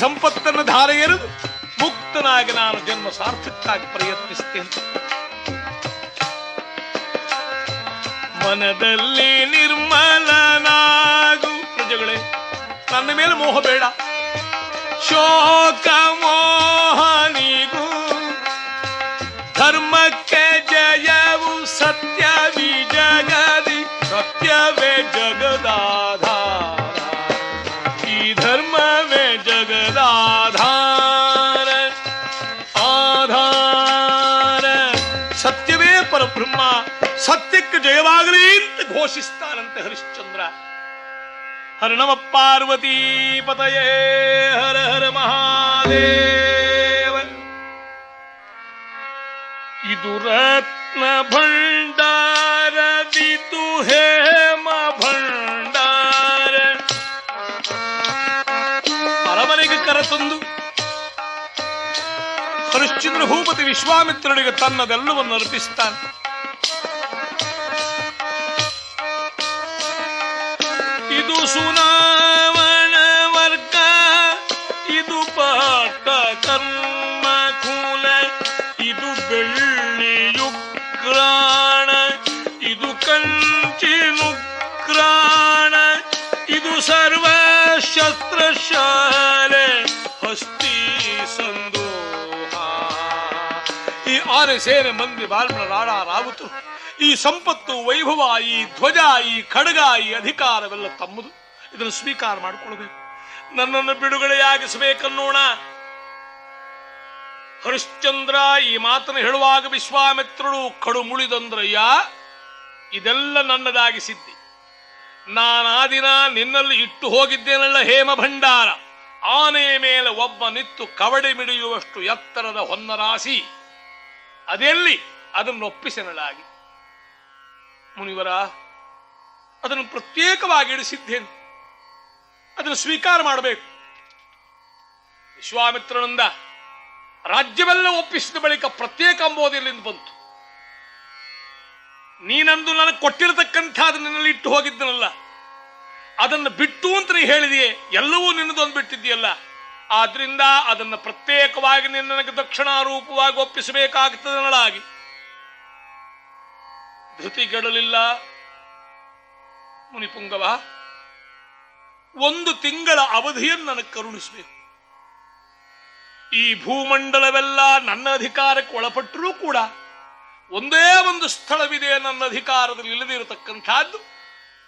ಸಂಪತ್ತನ್ನು ಧಾರೆ ಎರೆದು ಮುಕ್ತನಾಗಿ ನಾನು ಜನ್ಮ ಸಾರ್ಥಕ್ಕಾಗಿ ಪ್ರಯತ್ನಿಸ್ತೇನೆ. ಮನದಲ್ಲಿ ನಿರ್ಮಲನಾಗು ಪ್ರಜೆಗಳೇ, ನನ್ನ ಮೇಲೆ ಮೋಹ ಬೇಡ. ಶೋಕ ಮೋಹನಿಗೂ ಧರ್ಮಕ್ಕೆ ಜಯವು ಸತ್ಯವಿ ಜಯವಾಗಲಿ ಅಂತ ಘೋಷಿಸ್ತಾನಂತೆ ಹರಿಶ್ಚಂದ್ರ. ಹರ ನಮ ಪಾರ್ವತಿ ಪತಯೇ, ಹರ ಹರ ಮಹಾದೇವ. ಇದು ರತ್ನ ಭಂಡಾರದಿದು ಹೇಮ ಭಂಡಾರ. ಅರಮನೆಗೆ ಕರೆತಂದು ಹರಿಶ್ಚಂದ್ರ ಭೂಪತಿ ವಿಶ್ವಾಮಿತ್ರರಿಗೆ ತನ್ನದೆಲ್ಲವನ್ನು ಅರ್ಪಿಸ್ತಾನೆ. ಸುನಾವಣ ವರ್ಗ ಇದು ಪಾಟ ಕರ್ಮ ಕೂಲ, ಇದು ಬೆಳ್ಳಿಯುಗ್ರಾಣ ಇದು ಕಂಚಿನುಗ್ರಾಣ ಇದು ಸರ್ವ ಶಸ್ತ್ರಶಾಲೆ ಹಸ್ತಿ ಸಂದೋಹ. ಈ ಆನೆ ಸೇನೆ ಮಂದಿ ಬಾಲ್ಮಣ ರಾಡ ರಾವುತು, ಈ ಸಂಪತ್ತು ವೈಭವ, ಈ ಧ್ವಜ, ಈ ಖಡ್ಗ, ಈ ಅಧಿಕಾರವೆಲ್ಲ ತಮ್ಮದು. ಇದನ್ನು ಸ್ವೀಕಾರ ಮಾಡಿಕೊಳ್ಬೇಕು ನನ್ನನ್ನು ಬಿಡುಗಡೆಯಾಗಿಸಬೇಕನ್ನೋಣ. ಹರಿಶ್ಚಂದ್ರ ಈ ಮಾತನ್ನು ಹೇಳುವಾಗ ವಿಶ್ವಾಮಿತ್ರರು ಕಡು ಮುಳಿದಂದ್ರಯ್ಯ, ಇದೆಲ್ಲ ನನ್ನದಾಗಿ ಸಿದ್ಧಿ. ನಾನಾ ದಿನ ನಿನ್ನಲ್ಲಿ ಇಟ್ಟು ಹೋಗಿದ್ದೇನಲ್ಲ ಹೇಮ ಭಂಡಾರ. ಆನೆಯ ಮೇಲೆ ಒಬ್ಬ ನಿತ್ತು ಕವಡೆ ಮಿಡಿಯುವಷ್ಟು ಎತ್ತರದ ಹೊನ್ನರಾಸಿ ಅದೆಲ್ಲಿ? ಅದನ್ನು ಒಪ್ಪಿಸೆನಲಾಗಿ ಮುನಿವರ, ಅದನ್ನು ಪ್ರತ್ಯೇಕವಾಗಿ ಇಡಿಸಿದ್ದೇನೆ ಅದನ್ನು ಸ್ವೀಕಾರ ಮಾಡಬೇಕು. ವಿಶ್ವಾಮಿತ್ರನಿಂದ ರಾಜ್ಯವೆಲ್ಲ ಒಪ್ಪಿಸಿದ ಬಳಿಕ ಪ್ರತ್ಯೇಕ ಅಂಬೋದಿಯಲ್ಲಿಂದ ಬಂತು. ನೀನಂದು ನನಗೆ ಕೊಟ್ಟಿರತಕ್ಕಂಥ ನಿನ್ನಲ್ಲಿ ಇಟ್ಟು ಹೋಗಿದ್ದನಲ್ಲ. ಅದನ್ನು ಬಿಟ್ಟು ಅಂತ ನೀ ಹೇಳಿದೆಯೇ, ಎಲ್ಲವೂ ನಿನ್ನದೊಂದು ಬಿಟ್ಟಿದ್ದೀಯಲ್ಲ ಆದ್ರಿಂದ ಅದನ್ನು ಪ್ರತ್ಯೇಕವಾಗಿ ನಿನ್ನ ದಕ್ಷಿಣಾರೂಪವಾಗಿ ಒಪ್ಪಿಸಬೇಕಾಗ್ತದೆ ನಳಾಗಿ ಧೃತಿಗೆಡಲಿಲ್ಲ. ಮುನಿಪುಂಗವ ಒಂದು ತಿಂಗಳ ಅವಧಿಯನ್ನು ನನಗೆ ಕರುಣಿಸಬೇಕು. ಈ ಭೂಮಂಡಲವೆಲ್ಲ ನನ್ನ ಅಧಿಕಾರಕ್ಕೆ ಒಳಪಟ್ಟರೂ ಕೂಡ ಒಂದೇ ಒಂದು ಸ್ಥಳವಿದೆ ನನ್ನ ಅಧಿಕಾರದಲ್ಲಿ ಇಲ್ಲದಿರತಕ್ಕಂಥದ್ದು,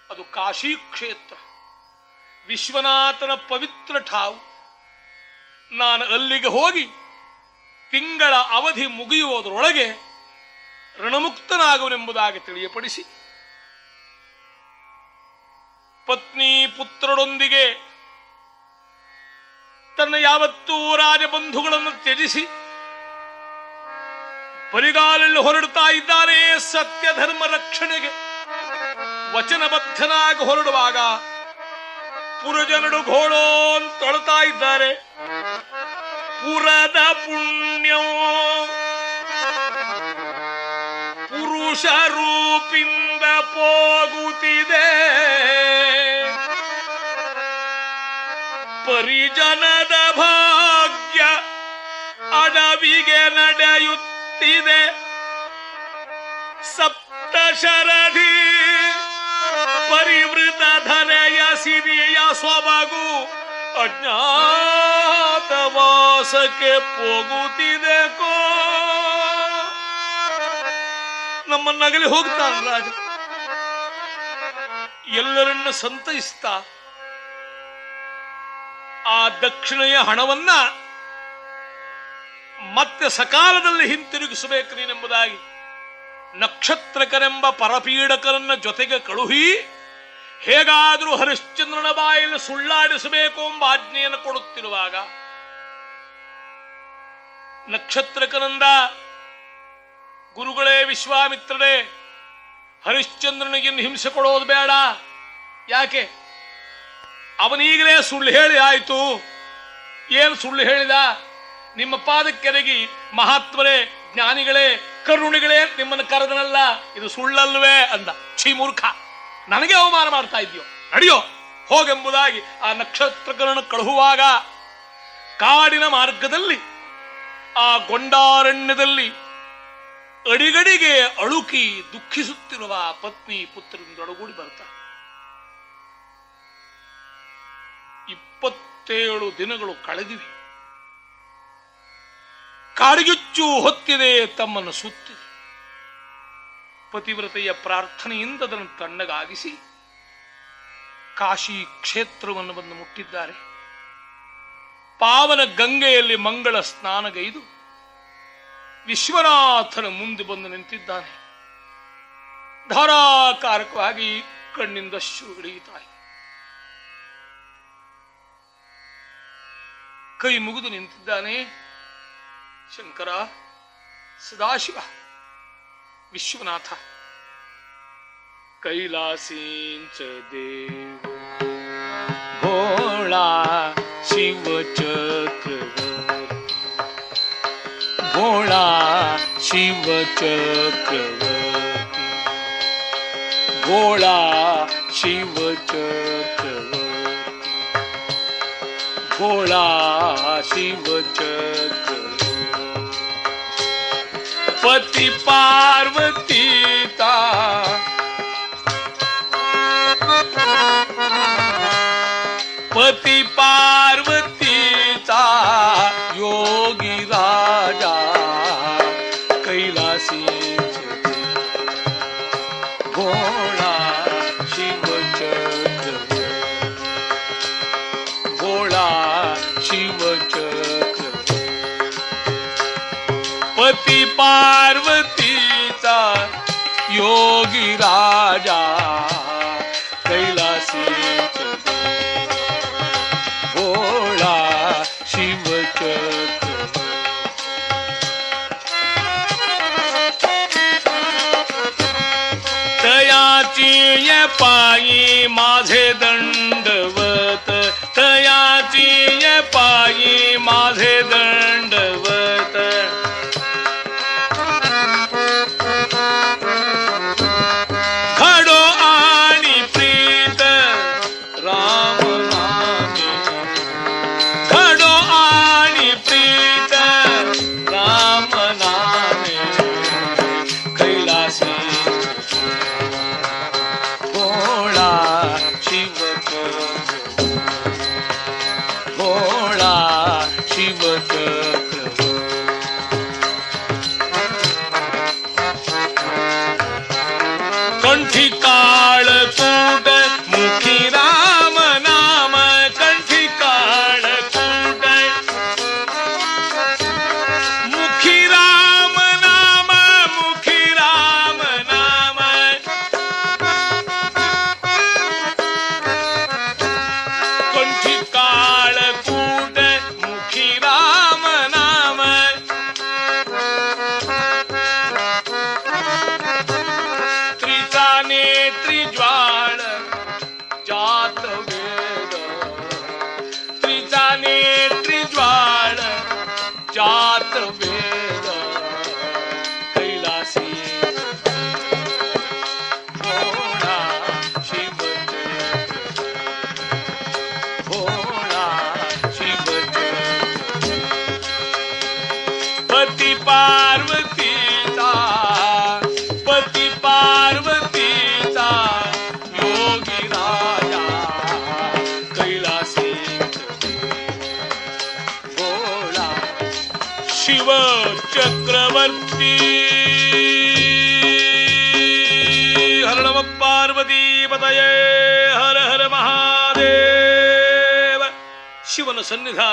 ಅದು ಕಾಶಿ ಕ್ಷೇತ್ರ. ವಿಶ್ವನಾಥನ ಪವಿತ್ರ ಠಾವು. ನಾನು ಅಲ್ಲಿಗೆ ಹೋಗಿ ತಿಂಗಳ ಅವಧಿ ಮುಗಿಯುವುದರೊಳಗೆ ಋಣಮುಕ್ತನಾಗುವನೆಂಬುದಾಗಿ ತಿಳಿಯಪಡಿಸಿ ಪತ್ನಿ ಪುತ್ರರೊಂದಿಗೆ ತನ್ನ ಯಾವತ್ತೂ ರಾಜಬಂಧುಗಳನ್ನು ತ್ಯಜಿಸಿ ಬರಿಗಾಲಲ್ಲಿ ಹೊರಡ್ತಾ ಇದ್ದಾನೆ ಸತ್ಯ ಧರ್ಮ ರಕ್ಷಣೆಗೆ. ವಚನಬದ್ಧನಾಗಿ ಹೊರಡುವಾಗ ಪುರಜನರು ಘೋಳೋ ತೊಳ್ತಾ ಇದ್ದಾರೆ. ಪುರದ ಪುಣ್ಯೋ. ಪುರುಷ ರೂಪಿಂದ ಹೋಗುತ್ತಿದೆ ಪರಿಜನದ ಭಾಗ್ಯ ಅಡವಿಗೆ ನಡೆಯುತ್ತಿದೆ. ಸಪ್ತ ಶರಧಿ ಪರಿವೃತ ಧನೆಯ ಸಿರಿಯ ಸೊಬಗು ಅಜ್ಞಾತವಾಸಕ್ಕೆ ಹೋಗುತ್ತಿದೆ ಕೋ. ನಮ್ಮನ್ನಗಲಿ ಹೋಗ್ತಾನೆ ರಾಜ. ಎಲ್ಲರನ್ನ ಸಂತೈಸ್ತಾ ಆ ದಕ್ಷಿಣೆಯ ಹಣವನ್ನ ಮತ್ತೆ ಸಕಾಲದಲ್ಲಿ ಹಿಂತಿರುಗಿಸಬೇಕು ನೀನೆಂಬುದಾಗಿ ನಕ್ಷತ್ರಕರೆಂಬ ಪರಪೀಡಕರನ್ನ ಜೊತೆಗೆ ಕಳುಹಿ, ಹೇಗಾದರೂ ಹರಿಶ್ಚಂದ್ರನ ಬಾಯಲ್ಲಿ ಸುಳ್ಳಾಡಿಸಬೇಕು ಎಂಬ ಆಜ್ಞೆಯನ್ನು ಕೊಡುತ್ತಿರುವಾಗ ನಕ್ಷತ್ರಕನಂದ ಗುರುಗಳೇ, ವಿಶ್ವಾಮಿತ್ರರೇ, ಹರಿಶ್ಚಂದ್ರನಿಗಿನ್ನು ಹಿಂಸೆ ಕೊಡೋದು ಬೇಡ. ಯಾಕೆ? ಅವನೀಗಲೇ ಸುಳ್ಳು ಹೇಳಿ ಆಯಿತು. ಏನು ಸುಳ್ಳು ಹೇಳಿದ? ನಿಮ್ಮ ಪಾದಕ್ಕೆರಗಿ ಮಹಾತ್ಮರೇ, ಜ್ಞಾನಿಗಳೇ, ಕರುಣಿಗಳೇ ನಿಮ್ಮನ್ನು ಕರೆದನಲ್ಲ, ಇದು ಸುಳ್ಳಲ್ವೇ ಅಂದ. ಛೀ ಮೂರ್ಖ, ನನಗೆ ಅವಮಾನ ಮಾಡ್ತಾ ಇದೆಯೋ ನಡೆಯೋ? ಹೋಗೆಂಬುದಾಗಿ ಆ ನಕ್ಷತ್ರಗಳನ್ನು ಕಳುಹುವಾಗ ಕಾಡಿನ ಮಾರ್ಗದಲ್ಲಿ, ಆ ಗೊಂಡಾರಣ್ಯದಲ್ಲಿ ಅಡಿಗಡಿಗೆ ಅಳುಕಿ ದುಃಖಿಸುತ್ತಿರುವ ಪತ್ನಿ ಪುತ್ರರೊಡಗೂಡಿ ಬರ್ತಾರೆ ಈ ಮೂವತ್ತೇಳು ದಿನಗಳು ಕಳೆದಿವೆ. ಕಾಡಿಗಿಚ್ಚು ಹೊತ್ತಿದೆ ತಮ್ಮನ್ನು ಸುತ್ತಿದೆ ಪತಿವ್ರತೆಯ ಪ್ರಾರ್ಥನೆಯಿಂದ ಅದನ್ನು ತಣ್ಣಗಾಗಿಸಿ ಕಾಶಿ ಕ್ಷೇತ್ರವನ್ನು ಬಂದು ಮುಟ್ಟಿದ್ದಾರೆ. ಪಾವನ ಗಂಗೆಯಲ್ಲಿ ಮಂಗಳ ಸ್ನಾನಗೈದು ವಿಶ್ವನಾಥನ ಮುಂದೆ ಬಂದು ನಿಂತಿದ್ದಾನೆ. ಧಾರಾಕಾರಕವಾಗಿ ಕಣ್ಣಿಂದ ಇಳಿಯುತ್ತಾ ಕೈ ಮುಗಿದು ನಿಂತಿದ್ದಾನೆ. ಶಂಕರ, ಸದಾಶಿವ, ವಿಶ್ವನಾಥ. ಕೈಲಾಸೀಂಚ ದೇವ. ಭೋಳಾ ಶಿವ ಚಕ್ರವರ್ತಿ ಭೋಳಾ ಶಿವ ಚಕ್ರವರ್ತಿ ಭೋಳಾ ಶಿವ ಚಕ್ರವರ್ತಿ भोला शिव पति पार्वती ता पती पार्वतीचा योगी राजा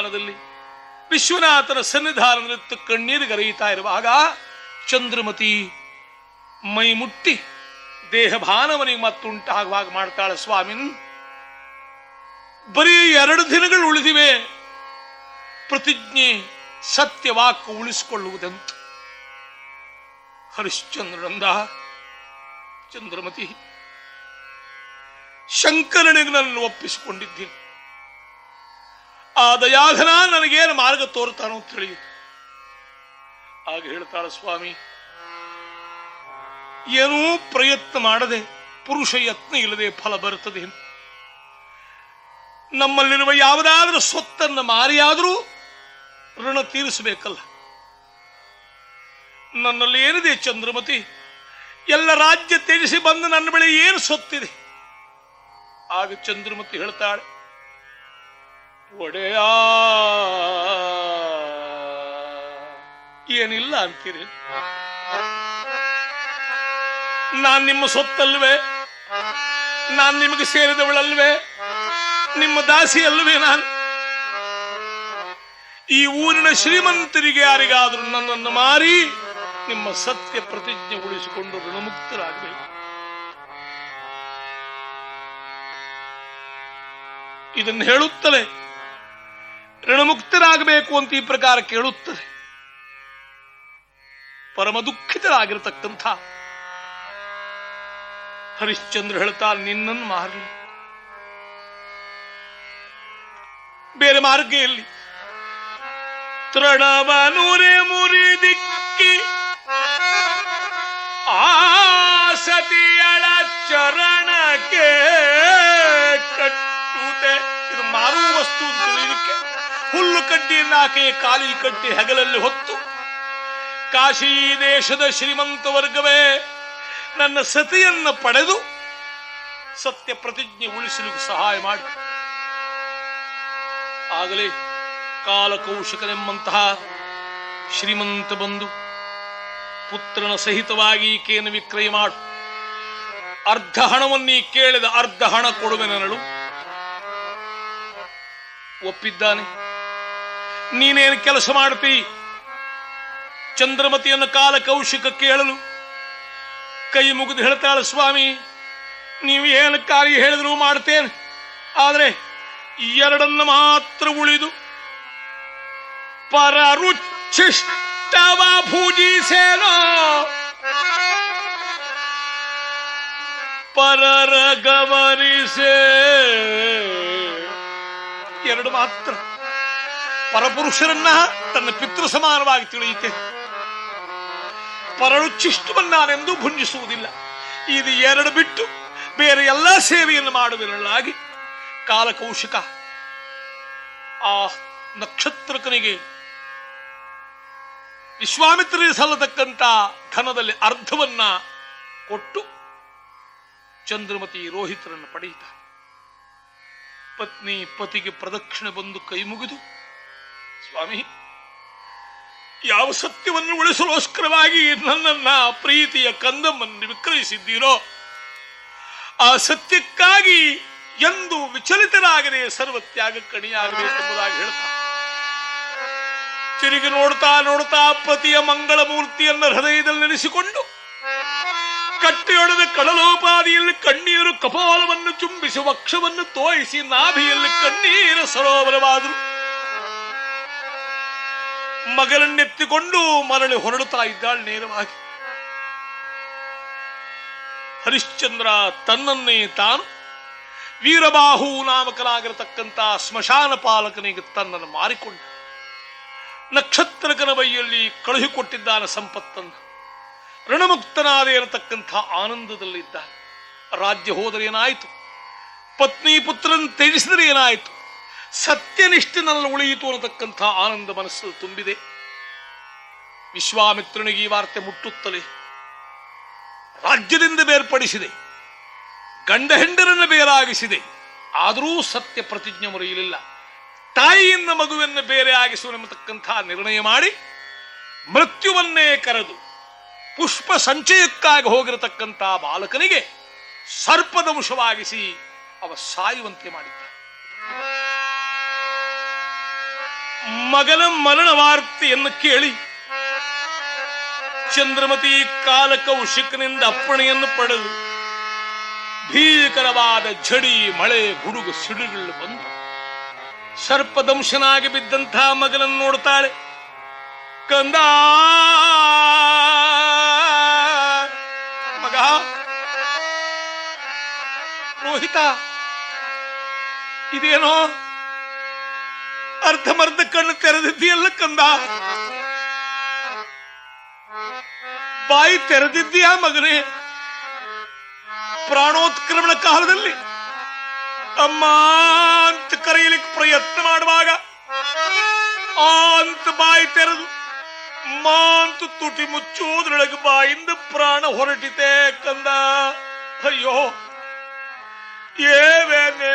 ಸನ್ನಿಧಾನದಲ್ಲಿ ವಿಶ್ವನಾಥನ ಸನ್ನಿಧಾನದಲ್ಲಿ ಕಣ್ಣೀರು ಗರೆಯುತ್ತಾ ಇರುವಾಗ ಚಂದ್ರಮತಿ ಮೈ ಮುಟ್ಟಿ ದೇಹ ಭಾನವನಿಗೆ ಮತ್ತುಂಟಾಗುವಾಗ ಮಾಡ್ತಾಳೆ ಸ್ವಾಮಿನ್ ಬರೀ ಎರಡು ದಿನಗಳು ಉಳಿದಿವೆ. ಪ್ರತಿಜ್ಞೆ ಸತ್ಯವಾಕ್ ಉಳಿಸಿಕೊಳ್ಳುವುದಂತ. ಹರಿಶ್ಚಂದ್ರನಂದ, ಚಂದ್ರಮತಿ, ಶಂಕರನಿಗೆ ನನ್ನನ್ನು ಒಪ್ಪಿಸಿಕೊಂಡಿದ್ದೀನಿ. ಆ ದಯಾಘನ ನನಗೇನು ಮಾರ್ಗ ತೋರ್ತಾನೋ ಅಂತ ತಿಳಿಯಿತು. ಆಗ ಹೇಳ್ತಾಳ, ಸ್ವಾಮಿ, ಏನೂ ಪ್ರಯತ್ನ ಮಾಡದೆ ಪುರುಷ ಯತ್ನ ಇಲ್ಲದೆ ಫಲ ಬರುತ್ತದೆ. ನಮ್ಮಲ್ಲಿರುವ ಯಾವುದಾದ್ರೂ ಸ್ವತ್ತನ್ನು ಮಾರಿಯಾದರೂ ಋಣ ತೀರಿಸಬೇಕಲ್ಲ. ನನ್ನಲ್ಲಿ ಏನಿದೆ ಚಂದ್ರಮತಿ? ಎಲ್ಲ ರಾಜ್ಯ ತ್ಯಜಿಸಿ ಬಂದು ನನ್ನ ಬಳಿ ಏನು ಸೊತ್ತಿದೆ ಆಗ ಚಂದ್ರಮತಿ ಹೇಳ್ತಾಳೆ ಒಡೆಯ. ಏನಿಲ್ಲ ಅಂತೀರಿ? ನಾನ್ ನಿಮ್ಮ ಸೊತ್ತಲ್ವೇ? ನಾನ್ ನಿಮಗೆ ಸೇರಿದವಳಲ್ವೇ? ನಿಮ್ಮ ದಾಸಿ ಅಲ್ವೇ ನಾನು? ಈ ಊರಿನ ಶ್ರೀಮಂತರಿಗೆ ಯಾರಿಗಾದ್ರೂ ನನ್ನನ್ನು ಮಾರಿ ನಿಮ್ಮ ಸತ್ಯ ಪ್ರತಿಜ್ಞೆ ಉಳಿಸಿಕೊಂಡು ಋಣಮುಕ್ತರಾಗಬೇಕು. ಇದನ್ನು ಹೇಳುತ್ತಲೇ ಋಣಮುಕ್ತರಾಗಬೇಕು ಅಂತ ಈ ಪ್ರಕಾರ ಕೇಳುತ್ತದೆ. ಪರಮ ದುಃಖಿತರಾಗಿರತಕ್ಕಂಥ ಹರಿಶ್ಚಂದ್ರ ಹೇಳ್ತಾ, ನಿನ್ನನ್ನು ಮಾರಲಿ. ಬೇರೆ ಮಾರ್ಗ ಎಲ್ಲಿ ತೃಣವನುರೆ ಮುರಿದಿಕ್ಕಿ ಆ ಸತಿಯಳ ಚರಣಕ್ಕೆ ಕಟ್ಟುತ್ತೆ ಇದು ಮಾರುವ ವಸ್ತು ತಿಳಿಯಲಿಕ್ಕೆ ಹುಲ್ಲು ಕಡ್ಡಿಯನ್ನು ಆಕೆಯ ಕಾಲಿ ಕಟ್ಟಿ ಹೆಗಲಲ್ಲಿ ಹೊತ್ತು, ಕಾಶಿ ದೇಶದ ಶ್ರೀಮಂತ ವರ್ಗವೇ, ನನ್ನ ಸತಿಯನ್ನ ಪಡೆದು ಸತ್ಯ ಪ್ರತಿಜ್ಞೆ ಉಳಿಸಲು ಸಹಾಯ ಮಾಡಿ. ಆಗಲೇ ಕಾಲಕೌಶಕನೆಂಬಂತಹ ಶ್ರೀಮಂತ ಬಂದು ಪುತ್ರನ ಸಹಿತವಾಗಿ ಈಕೆಯನ್ನು ವಿಕ್ರಯ ಮಾಡು. ಅರ್ಧ ಹಣವನ್ನೀ ಕೇಳಿದ ಅರ್ಧ ಹಣ ಕೊಡುವೆನಳು ಒಪ್ಪಿದ್ದಾನೆ. ನೀನೇನು ಕೆಲಸ ಮಾಡ್ತಿ? ಚಂದ್ರಮತಿಯನ್ನು ಕಾಲ ಕೌಶಿಕ ಕೇಳಲು ಕೈ ಮುಗಿದು ಹೇಳ್ತಾಳೆ, ಸ್ವಾಮಿ, ನೀವು ಏನು ಕಾರ್ಯ ಹೇಳಿದ್ರು ಮಾಡ್ತೇನೆ. ಆದರೆ ಎರಡನ್ನು ಮಾತ್ರ ಉಳಿದು ಪರರುಚ್ಛಿಷ್ಟವ ಭುಜಿಸೇನೋ ಪರರ ಗಮನಿಸೇ ಎರಡು ಮಾತ್ರ. ಪರಪುರುಷರನ್ನ ತನ್ನ ಪಿತೃ ಸಮಾನವಾಗಿ ತಿಳಿಯುತ್ತೆ ಪರರುಚ್ಛಿಷ್ಟವನ್ನ ನಾನೆಂದೂ ಭುಂಜಿಸುವುದಿಲ್ಲ. ಇದು ಎರಡು ಬಿಟ್ಟು ಬೇರೆ ಎಲ್ಲ ಸೇವೆಯನ್ನು ಮಾಡುವಿರಲಾಗಿ ಕಾಲಕೌಶಿಕ ಆ ನಕ್ಷತ್ರಕನಿಗೆ ವಿಶ್ವಾಮಿತ್ರರಿಗೆ ಸಲ್ಲತಕ್ಕಂಥ ಧನದಲ್ಲಿ ಅರ್ಧವನ್ನ ಕೊಟ್ಟು ಚಂದ್ರಮತಿ ರೋಹಿತರನ್ನು ಪಡೆಯುತ್ತಾರೆ. ಪತ್ನಿ ಪತಿಗೆ ಪ್ರದಕ್ಷಿಣೆ ಬಂದು ಕೈ ಮುಗಿದು ಸ್ವಾಮಿ, ಯಾವ ಸತ್ಯವನ್ನು ಉಳಿಸಲೋಸ್ಕರವಾಗಿ ನನ್ನನ್ನ ಪ್ರೀತಿಯ ಕಂದಮ್ಮನ್ನು ವಿಕ್ರಯಿಸಿದ್ದೀರೋ, ಆ ಸತ್ಯಕ್ಕಾಗಿ ಎಂದು ವಿಚಲಿತರಾಗದೆ ಸರ್ವತ್ಯಾಗ ಎಂಬುದಾಗಿ ಹೇಳ್ತಾ. ತಿರುಗಿ ನೋಡ್ತಾ ನೋಡ್ತಾ ಪತಿಯ ಮಂಗಳ ಮೂರ್ತಿಯನ್ನು ಹೃದಯದಲ್ಲಿ ನೆನೆಸಿಕೊಂಡು, ಕಟ್ಟೆಯೊಡೆದ ಕಡಲೋಪಾದಿಯಲ್ಲಿ ಕಣ್ಣೀರು ಕಪಾಲವನ್ನು ಚುಂಬಿಸಿ ವಕ್ಷವನ್ನು ತೋಯಿಸಿ ನಾಭಿಯಲ್ಲಿ ಕಣ್ಣೀರ ಸರೋವರವಾದರು. ಮಗನನ್ನೆತ್ತಿಕೊಂಡು ಮರಳಿ ಹೊರಡುತ್ತಾ ಇದ್ದಾಳೆ ನೇರವಾಗಿ. ಹರಿಶ್ಚಂದ್ರ ತನ್ನನ್ನೇ ತಾನು ವೀರಬಾಹು ನಾಮಕನಾಗಿರತಕ್ಕಂತ ಸ್ಮಶಾನ ಪಾಲಕನಿಗೆ ತನ್ನನ್ನು ಮಾರಿಕೊಂಡ. ನಕ್ಷತ್ರಕನ ಬೈಯಲ್ಲಿ ಕಳುಹಿಕೊಟ್ಟಿದ್ದಾನೆ ಸಂಪತ್ತನ್ನು. ಋಣಮುಕ್ತನಾದ ಇರತಕ್ಕಂಥ ಆನಂದದಲ್ಲಿದ್ದ ರಾಜ್ಯ ಹೋದರೆ ಏನಾಯಿತು? ಪತ್ನಿ ಪುತ್ರನ್ ತ್ಯಜಿಸಿದರೆ ಏನಾಯಿತು? ಸತ್ಯನಿಷ್ಠನಲ್ಲಿ ಉಳಿಯಿತು ಅನ್ನತಕ್ಕಂಥ ಆನಂದ ಮನಸ್ಸು ತುಂಬಿದೆ. ವಿಶ್ವಾಮಿತ್ರನಿಗೆ ಈ ವಾರ್ತೆ ಮುಟ್ಟುತ್ತಲೇ ರಾಜ್ಯದಿಂದ ಬೇರ್ಪಡಿಸಿದೆ, ಗಂಡ ಹೆಂಡರನ್ನು ಬೇರಾಗಿಸಿದೆ, ಆದರೂ ಸತ್ಯ ಪ್ರತಿಜ್ಞೆ ಮುರಿಯಲಿಲ್ಲ. ತಾಯಿಯಿಂದ ಮಗುವನ್ನು ಬೇರೆ ನಿರ್ಣಯ ಮಾಡಿ ಮೃತ್ಯುವನ್ನೇ ಕರೆದು ಪುಷ್ಪ ಸಂಚಯಕ್ಕಾಗಿ ಹೋಗಿರತಕ್ಕಂಥ ಬಾಲಕನಿಗೆ ಸರ್ಪದಂಶವಾಗಿಸಿ ಅವ ಸಾಯುವಂತೆ ಮಾಡಿದ್ದ. ಮಗನ ಮರಣ ವಾರ್ತೆಯನ್ನು ಕೇಳಿ ಚಂದ್ರಮತಿ ಕಾಲ ಕೌಶಿಕನಿಂದ ಅಪ್ಪಣೆಯನ್ನು ಪಡೆದು ಭೀಕರವಾದ ಝಡಿ, ಮಳೆ, ಗುಡುಗು ಸಿಡಿಗಳು ಬಂದು ಸರ್ಪದಂಶನಾಗಿ ಬಿದ್ದಂತಹ ಮಗನನ್ನು ನೋಡ್ತಾಳೆ. ಕಂದ, ಮಗ, ರೋಹಿತ, ಇದೇನೋ ಅರ್ಧಮರ್ಧ ಕಣ್ಣು ತೆರೆದಿದ್ದೀಯಲ್ಲ ಕಂದ? ಬಾಯಿ ತೆರೆದಿದ್ದೀಯಾ ಮಗನೇ? ಪ್ರಾಣೋತ್ಕ್ರಮಣ ಕಾಲದಲ್ಲಿ? ಅಮ್ಮ ಅಂತ ಕರೆಯಲಿಕ್ಕೆ ಪ್ರಯತ್ನ ಮಾಡುವಾಗ ಆ ಅಂತ ಬಾಯಿ ತೆರೆದು ಮಾಂತು ತುಟಿ ಮುಚ್ಚೋದ್ರೊಳಗೆ ಬಾಯಿಂದ ಪ್ರಾಣ ಹೊರಟಿತೆ ಕಂದ? ಅಯ್ಯೋ ಏವೇನೆ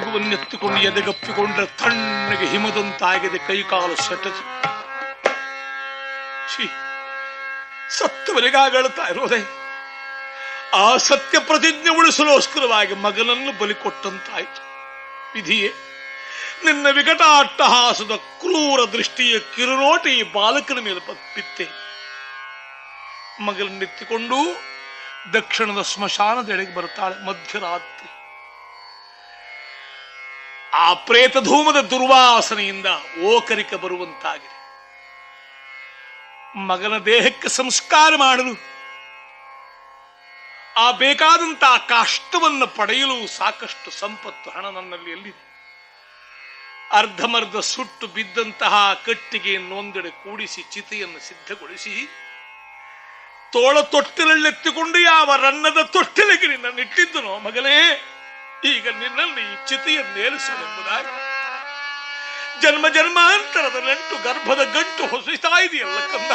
ಮಗುವನ್ನೆತ್ತಿಕೊಂಡು ಎದೆಗಪ್ಪಿಕೊಂಡ್ರೆ ತಣ್ಣಗೆ ಹಿಮದಂತಾಗಿದೆ, ಕೈಕಾಲು ಸೆಟದು. ಸತ್ತವರಿಗಾಗಳ್ತಾ ಇರೋದೆ. ಆ ಸತ್ಯ ಪ್ರತಿಜ್ಞೆ ಉಳಿಸಲೋಸ್ಕರವಾಗಿ ಮಗನನ್ನು ಬಲಿ ಕೊಟ್ಟಂತಾಯಿತು. ವಿಧಿಯೇ, ನಿನ್ನ ವಿಕಟ ಅಟ್ಟಹಾಸದ ಕ್ರೂರ ದೃಷ್ಟಿಯ ಕಿರುನೋಟಿ ಬಾಲಕನ ಮೇಲೆ ಬಿತ್ತೆ. ಮಗನನ್ನೆತ್ತಿಕೊಂಡು ದಕ್ಷಿಣದ ಸ್ಮಶಾನದೆಡೆಗೆ ಬರ್ತಾಳೆ ಮಧ್ಯರಾತ್ರಿ. ಆ ಪ್ರೇತಧೂಮದ ದುರ್ವಾಸನೆಯಿಂದ ಓಕರಿಕ ಬರುವಂತಾಗಿದೆ. ಮಗನ ದೇಹಕ್ಕೆ ಸಂಸ್ಕಾರ ಮಾಡಲು, ಆ ಬೇಕಾದಂತಹ ಕಾಷ್ಟವನ್ನು ಪಡೆಯಲು ಸಾಕಷ್ಟು ಸಂಪತ್ತು ಹಣ ನನ್ನಲ್ಲಿ ಎಲ್ಲಿದೆ? ಅರ್ಧಮರ್ಧ ಸುಟ್ಟು ಬಿದ್ದಂತಹ ಕಟ್ಟಿಗೆಯನ್ನೊಂದೆಡೆ ಕೂಡಿಸಿ ಚಿತೆಯನ್ನು ಸಿದ್ಧಗೊಳಿಸಿ, ತೋಳ ತೊಟ್ಟಿಲಲ್ಲೆತ್ತಿಕೊಂಡು ಯಾವ ರನ್ನದ ತೊಟ್ಟಿಲಿಗೆ ನನ್ನ ಇಟ್ಟಿದ್ದನೋ ಮಗನೇ ಈಗ ನಿನ್ನಲ್ಲಿ ಈ ಚಿತೆಯನ್ನೇರಿಸುವುದೆಂಬುದಾಗಿ ಜನ್ಮ ಜನ್ಮಾಂತರದ ನಂಟು ಗರ್ಭದ ಗಂಟು ಹೊಸಿತಾ ಇದೆಯಲ್ಲ ಕಂದ.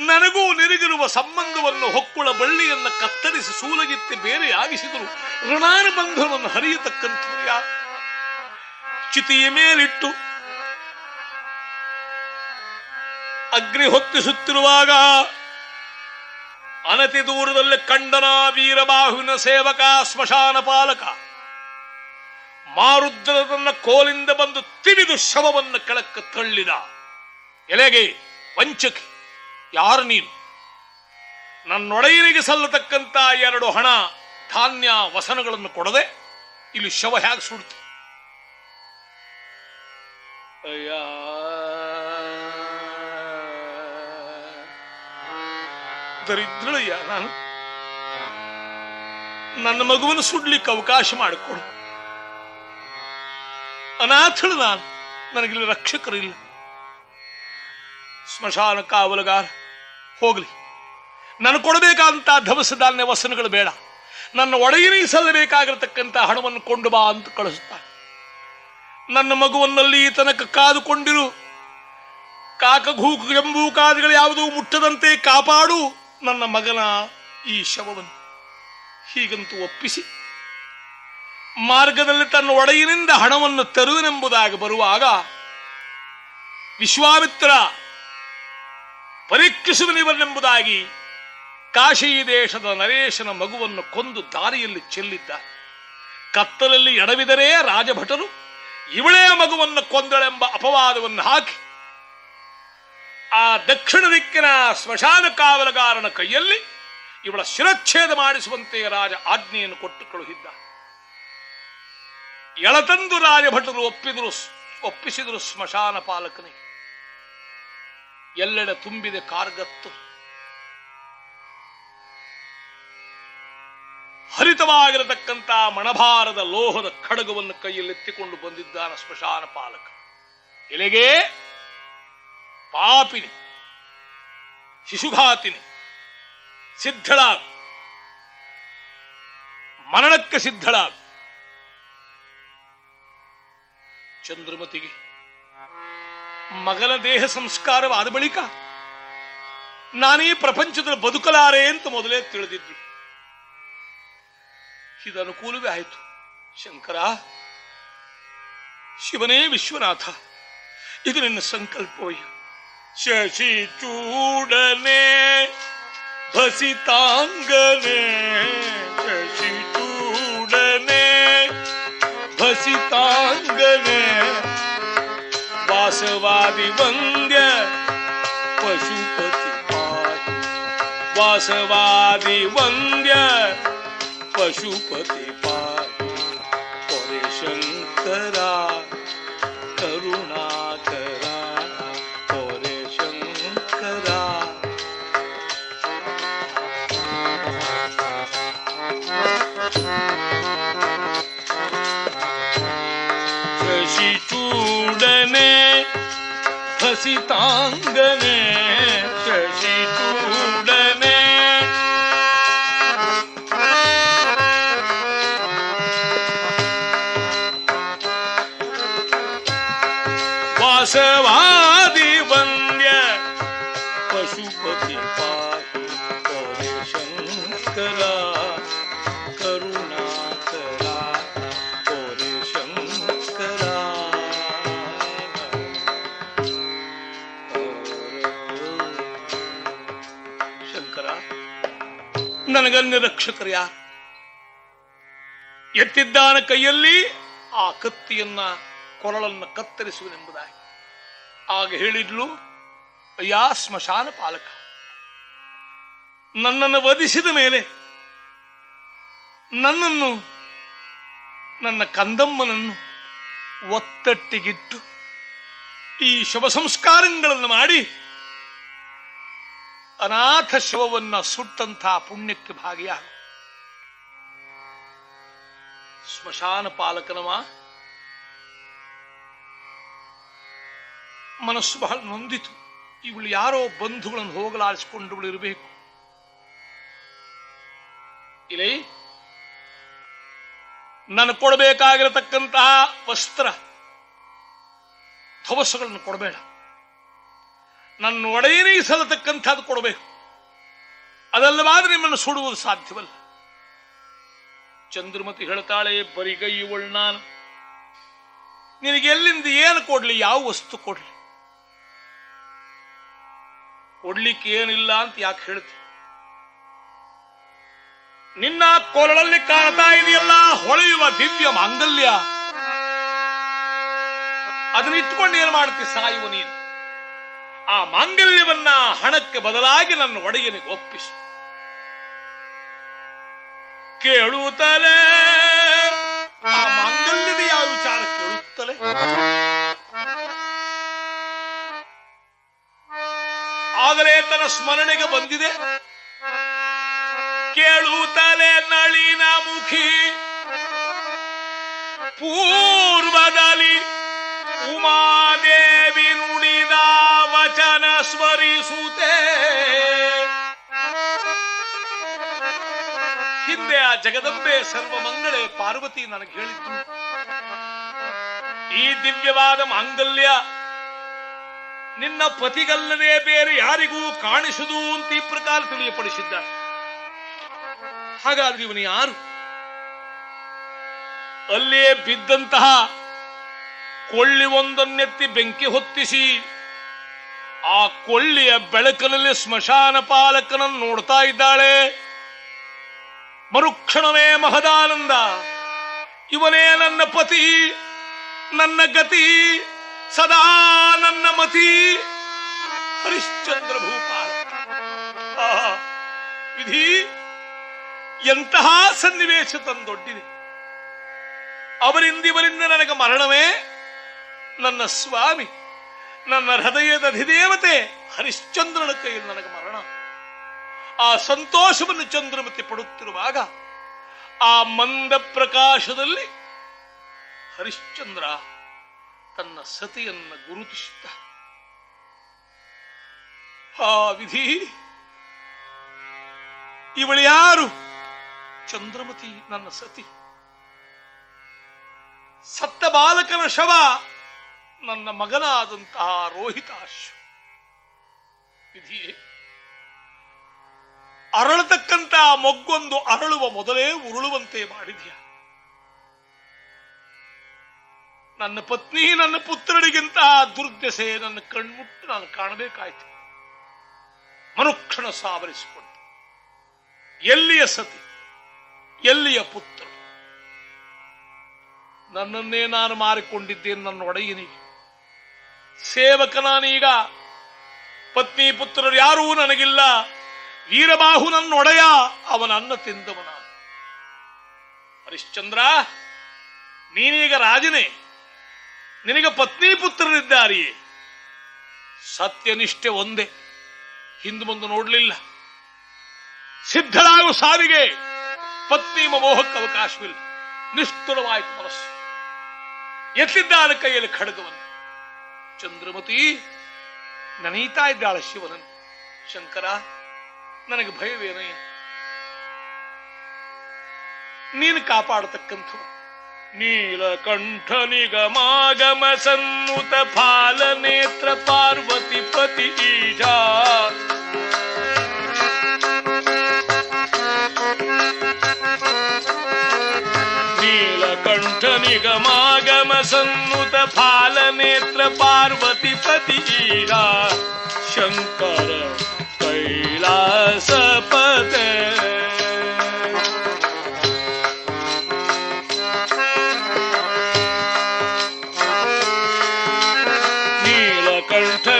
ನನಗೂ ನಿರಿಗಿರುವ ಸಂಬಂಧವನ್ನು ಹೊಕ್ಕುಳ ಬಳ್ಳಿಯನ್ನ ಕತ್ತರಿಸಿ ಸೂಲಗಿತ್ತಿ ಬೇರೆ ಆಗಿಸಿದರು ಋಣಾನುಬಂಧವನ್ನು ಹರಿಯತಕ್ಕಂಥವ್ರು ಚಿತೆಯ ಮೇಲಿಟ್ಟು ಅಗ್ನಿ ಹೊತ್ತಿಸುತ್ತಿರುವಾಗ ಅನತಿ ದೂರದಲ್ಲಿ ಕಂಡನ ವೀರಬಾಹುವಿನ ಸೇವಕ, ಸ್ಮಶಾನ ಪಾಲಕ. ಮಾರುದ್ರ ತನ್ನ ಕೋಲಿಂದ ಬಂದು ತಿಳಿದು ಶವವನ್ನು ಕೆಳಕ್ಕೆ ತಳ್ಳಿದ. ಎಲೆಗೆ, ವಂಚಕಿ, ಯಾರು ನೀನು? ನನ್ನೊಡೆಯನಿಗೆ ಸಲ್ಲತಕ್ಕಂತ ಎರಡು ಹಣ, ಧಾನ್ಯ, ವಸನಗಳನ್ನು ಕೊಡದೆ ಇಲ್ಲಿ ಶವ ಹೇಗೆ ಸುಡ್ತು? ಅಯ್ಯ. ದರಿದ್ರಳಯ್ಯ ನಾನು. ನನ್ನ ಮಗುವನ್ನು ಸುಡ್ಲಿಕ್ಕೆ ಅವಕಾಶ ಮಾಡಿಕೊಡು. ಅನಾಥಳು ನಾನು. ನನಗಿಲ್ಲಿ ರಕ್ಷಕರಿಲ್ಲ. ಸ್ಮಶಾನ ಕಾವಲುಗಾರ, ಹೋಗಲಿ. ನಾನು ಕೊಡಬೇಕಾದಂತ ಧವಸ ಧಾನ್ಯ ವಸನಗಳು ಬೇಡ. ನನ್ನ ಒಡೆಯನೇ ಸಲ್ಲಬೇಕಾಗಿರತಕ್ಕಂಥ ಹಣವನ್ನು ಕೊಂಡು ಬಾ ಅಂತ ಕಳಿಸುತ್ತಾನೆ. ನನ್ನ ಮಗುವನ್ನಲ್ಲಿ ತನಕ ಕಾದುಕೊಂಡಿರು. ಕಾಕಘೂಕು ಎಂಬೂಕಾದಿಗಳು ಯಾವುದೂ ಮುಟ್ಟದಂತೆ ಕಾಪಾಡು. ನನ್ನ ಮಗನ ಈ ಶವವನ್ನು ಹೀಗಂತೂ ಒಪ್ಪಿಸಿ. ಮಾರ್ಗದಲ್ಲಿ ತನ್ನ ಒಡೆಯಿನಿಂದ ಹಣವನ್ನು ತರುವೆನೆಂಬುದಾಗಿ ಬರುವಾಗ ವಿಶ್ವಾಮಿತ್ರ ಪರೀಕ್ಷಿಸುವನಿವನೆಂಬುದಾಗಿ ಕಾಶಿ ದೇಶದ ನರೇಶನ ಮಗುವನ್ನು ಕೊಂದು ದಾರಿಯಲ್ಲಿ ಚೆಲ್ಲಿದ್ದ. ಕತ್ತಲಲ್ಲಿ ಎಡವಿದರೆ ರಾಜಭಟರು ಇವಳೇ ಮಗುವನ್ನು ಕೊಂದಳೆಂಬ ಅಪವಾದವನ್ನು ಹಾಕಿ ಆ ದಕ್ಷಿಣ ದಿಕ್ಕಿನ ಸ್ಮಶಾನ ಕಾವಲುಗಾರನ ಕೈಯಲ್ಲಿ ಇವಳ ಶಿರಚ್ಛೇದ ಮಾಡಿಸುವಂತೆ ರಾಜ ಆಜ್ಞೆಯನ್ನು ಕೊಟ್ಟು ಕಳುಹಿದ್ದ ಎಳತಂದು ರಾಜಭಟರು ಒಪ್ಪಿದರು ಒಪ್ಪಿಸಿದರು ಸ್ಮಶಾನ ಪಾಲಕನೇ ಎಲ್ಲೆಡೆ ತುಂಬಿದೆ ಕಾರ್ಗತ್ತು. ಹರಿತವಾಗಿರತಕ್ಕಂತ ಮಣಭಾರದ ಲೋಹದ ಖಡಗುವನ್ನು ಕೈಯಲ್ಲಿ ಎತ್ತಿಕೊಂಡು ಬಂದಿದ್ದಾನ ಸ್ಮಶಾನ ಪಾಲಕ. ಎಲೆಗೆ ಪಾಪಿನಿ ಶಿಶುಘಾತಿನಿ ಸಿದ್ಧಳಾಗು ಮರಣಕ್ಕೆ ಸಿದ್ಧಳಾಗು ಚಂದ್ರಮತಿಗೆ ಮಗನ ದೇಹ ಸಂಸ್ಕಾರವಾದ ಬಳಿಕ ನಾನೀ ಪ್ರಪಂಚದಲ್ಲಿ ಬದುಕಲಾರೆ ಅಂತ ಮೊದಲೇ ತಿಳಿದಿದ್ದು ಇದು ಅನುಕೂಲವೇ ಆಯಿತು ಶಂಕರ ಶಿವನೇ ವಿಶ್ವನಾಥ ಇದು ನಿನ್ನ ಸಂಕಲ್ಪವಯ್ಯ शशिचूडने भसिताङ्गने शशिचूडने भसिताङ्गने वासवादिवन्द्य चूडने वासवादिवन्द्य ताङ्गे वसवारि शङ्करा தாங்கமே ರಕ್ಷಕರು ಯಾರು ಎತ್ತಿದ್ದಾನ ಕೈಯಲ್ಲಿ ಆ ಕತ್ತಿಯನ್ನ ಕೊರಳನ್ನು ಕತ್ತರಿಸುವುದೆಂಬುದಾಗಿ ಆಗ ಹೇಳಿದ್ಲು, ಅಯ್ಯ, ಸ್ಮಶಾನ ಪಾಲಕ, ನನ್ನನ್ನು ವಧಿಸಿದ ಮೇಲೆ ನನ್ನನ್ನು, ನನ್ನ ಕಂದಮ್ಮನನ್ನು ಒತ್ತಟ್ಟಿಗಿಟ್ಟು ಈ ಶುಭ ಸಂಸ್ಕಾರಗಳನ್ನು ಮಾಡಿ ಅನಾಥ ಶವವನ್ನ ಸುಟ್ಟಂತಹ ಪುಣ್ಯಕ್ಕೆ ಭಾಗಿಯಾಗ. ಸ್ಮಶಾನ ಪಾಲಕನವ. ಮನಸ್ಸು ಬಹಳ ನೊಂದಿತು. ಇವಳು ಯಾರೋ ಬಂಧುಗಳನ್ನು ಹೋಗಲಾಡಿಸಿಕೊಂಡು ಇರಬೇಕು. ಇಲ್ಲಿ ನಾನು ಕೊಡಬೇಕಾಗಿರತಕ್ಕಂತಹ ವಸ್ತ್ರ, ಧವಸಗಳನ್ನು ಕೊಡಬೇಡ. ನನ್ನ ಒಡೆಯನೇ ಸಲ್ಲತಕ್ಕಂಥದ್ದು ಕೊಡಬೇಕು. ಅದಲ್ಲವಾದ್ರೆ ನಿಮ್ಮನ್ನು ಸುಡುವುದು ಸಾಧ್ಯವಲ್ಲ. ಚಂದ್ರಮತಿ ಹೇಳ್ತಾಳೆ ಬರಿಗೈಯುವಳು ನಾನು. ನಿನಗೆಲ್ಲಿಂದ ಏನು ಕೊಡ್ಲಿ, ಯಾವ ವಸ್ತು ಕೊಡ್ಲಿ? ಕೊಡ್ಲಿಕ್ಕೆ ಏನಿಲ್ಲ ಅಂತ ಯಾಕೆ ಹೇಳ್ತಿ? ನಿನ್ನ ಕೊರಳಲ್ಲಿ ಕಾಣ್ತಾ ಇದೆಯಲ್ಲ, ಹೊಳೆಯುವ ದಿವ್ಯ ಮಾಂಗಲ್ಯ. ಅದನ್ನ ಇಟ್ಕೊಂಡು ಏನ್ ಮಾಡ್ತಿ ಸಾಯುವ ನೀನು? ಆ ಮಾಂಗಲ್ಯವನ್ನ ಹಣಕ್ಕೆ ಬದಲಾಗಿ ನನ್ನ ಒಡೆಯನಿಗೆ ಒಪ್ಪಿಸು. ಕೇಳುತ್ತಲೇ ಆ ಮಾಂಗಲ್ಯದ ಯಾವ ವಿಚಾರ ಕೇಳುತ್ತಲೇ ಆಗಲೇ ತನ್ನ ಸ್ಮರಣೆಗೆ ಬಂದಿದೆ. ಕೇಳುತ್ತಲೇ ನಳಿನ ಮುಖಿ. ಪೂರ್ವದಲ್ಲಿ ಜಗದಂಬೆ ಸರ್ವಮಂಗಳೆ ಪಾರ್ವತಿ ನನಗೆ ಹೇಳಿದ್ದು. ಈ ದಿವ್ಯವಾದ ಮಾಂಗಲ್ಯ ನಿನ್ನ ಪತಿಗಲ್ಲದೆ ಬೇರೆ ಯಾರಿಗೂ ಕಾಣಿಸುದು ಅಂತ ಈ ಪ್ರಕಾರ ತಿಳಿಯಪಡಿಸಿದ್ದ ಹಾಗಾದ್ರೆ ಇವನು ಯಾರು? ಅಲ್ಲೇ ಬಿದ್ದಂತಹ ಕೊಳ್ಳಿ ಒಂದನ್ನೆತ್ತಿ ಬೆಂಕಿ ಹೊತ್ತಿಸಿ ಆ ಕೊಳ್ಳಿಯ ಬೆಳಕಿನಲ್ಲಿ ಸ್ಮಶಾನ ಪಾಲಕನನ್ನು ನೋಡ್ತಾ ಇದ್ದಾಳೆ. ಮರುಕ್ಷಣವೇ ಮಹದಾನಂದ. ಇವನೇ ನನ್ನ ಪತಿ, ನನ್ನ ಗತಿ, ಸದಾ ನನ್ನ ಮತಿ. ಹರಿಶ್ಚಂದ್ರ ಭೂಪಾಲ. ವಿಧಿ, ಎಂತಹ ಸನ್ನಿವೇಶ ತಂದೊಡ್ಡಿದೆ ಅವರಿಂದಿವರಿಂದ ನನಗೆ ಮರಣವೇ ನನ್ನ ಸ್ವಾಮಿ, ನನ್ನ ಹೃದಯದ ಅಧಿದೇವತೆ ಹರಿಶ್ಚಂದ್ರನ ಕೈಯಲ್ಲಿ ನನಗೆ ಮರಣ ಆ ಸಂತೋಷವನ್ನು ಚಂದ್ರಮತಿ ಪಡುತ್ತಿರುವಾಗ ಆ ಮಂದ ಪ್ರಕಾಶದಲ್ಲಿ ಹರಿಶ್ಚಂದ್ರ ತನ್ನ ಸತಿಯನ್ನ ಗುರುತಿಸಿದ್ದ ಆ ವಿಧಿ ಇವಳು ಯಾರು? ಚಂದ್ರಮತಿ ನನ್ನ ಸತಿ. ಸತ್ತ ಬಾಲಕನ ಶವ ನನ್ನ ಮಗನಾದಂತಹ ರೋಹಿತಾಶ್ ವಿಧಿಯೇ ಅರಳತಕ್ಕಂತ ಮೊಗ್ಗೊಂದು ಅರಳುವ ಮೊದಲೇ ಉರುಳುವಂತೆ ಮಾಡಿದ್ಯಾ? ನನ್ನ ಪತ್ನಿ ನನ್ನ ಪುತ್ರರಿಗಿಂತ ದುರ್ದೆಸೆ ನನ್ನ ಕಣ್ಮುಟ್ಟು ನಾನು ಕಾಣಬೇಕಾಯ್ತು. ಮನುಕ್ಷಣ ಸಾವರಿಸಿಕೊಂಡು. ಎಲ್ಲಿಯ ಸತಿ? ಎಲ್ಲಿಯ ಪುತ್ರ? ನನ್ನನ್ನೇ ನಾನು ಮಾರಿಕೊಂಡಿದ್ದೇನೆ ನನ್ನ ಒಡೆಯನಿಗೆ. ಸೇವಕ ನಾನೀಗ ಪತ್ನಿ ಪುತ್ರರು ಯಾರೂ ನನಗಿಲ್ಲ. ವೀರಬಾಹು ನನ್ನ ಒಡೆಯ ಅವನ ಅನ್ನ ತಿಂದವ ನಾನು ಹರಿಶ್ಚಂದ್ರ, ನೀನೀಗ ರಾಜನೇ. ನಿನಗೆ ಪತ್ನಿ ಪುತ್ರರಿದ್ದಾರೆಯೇ? ಸತ್ಯನಿಷ್ಠೆ ಒಂದೇ. ಹಿಂದೆ ಮುಂದೆ ನೋಡಲಿಲ್ಲ. ಸಿದ್ಧರಾಗು ಸಾವಿಗೆ ಪತ್ನಿ ಮೋಹಕ್ಕೆ ಅವಕಾಶವಿಲ್ಲ. ನಿಷ್ಠುರವಾಯಿತು ಮನಸ್ಸು. ಎತ್ತಿದ್ದಾನ ಕೈಯಲ್ಲಿ ಖಡ್ಗವನ್ನು. ಚಂದ್ರಮತಿ ನನೀತಾ ಇದ್ದಾಳೆ ಶಿವನನ್ನು. ಶಂಕರ ನನಗೆ ಭಯವೇನಯ್ಯ ನೀನು ಕಾಪಾಡತಕ್ಕಂಥ. ನೀಲಕಂಠನಿಗಮಾಗಮ ಸನ್ನುತ ಫಾಲ ನೇತ್ರ ಪಾರ್ವತಿ ಪತಿ ಈಜಾ. ನೀಲಕಂಠನಿಗಮಾಗಮ ಸನ್ನುತ ಫಾಲ ನೇತ್ರ ಪಾರ್ವತಿ ಪತಿ ಈಜಾ. विलासपते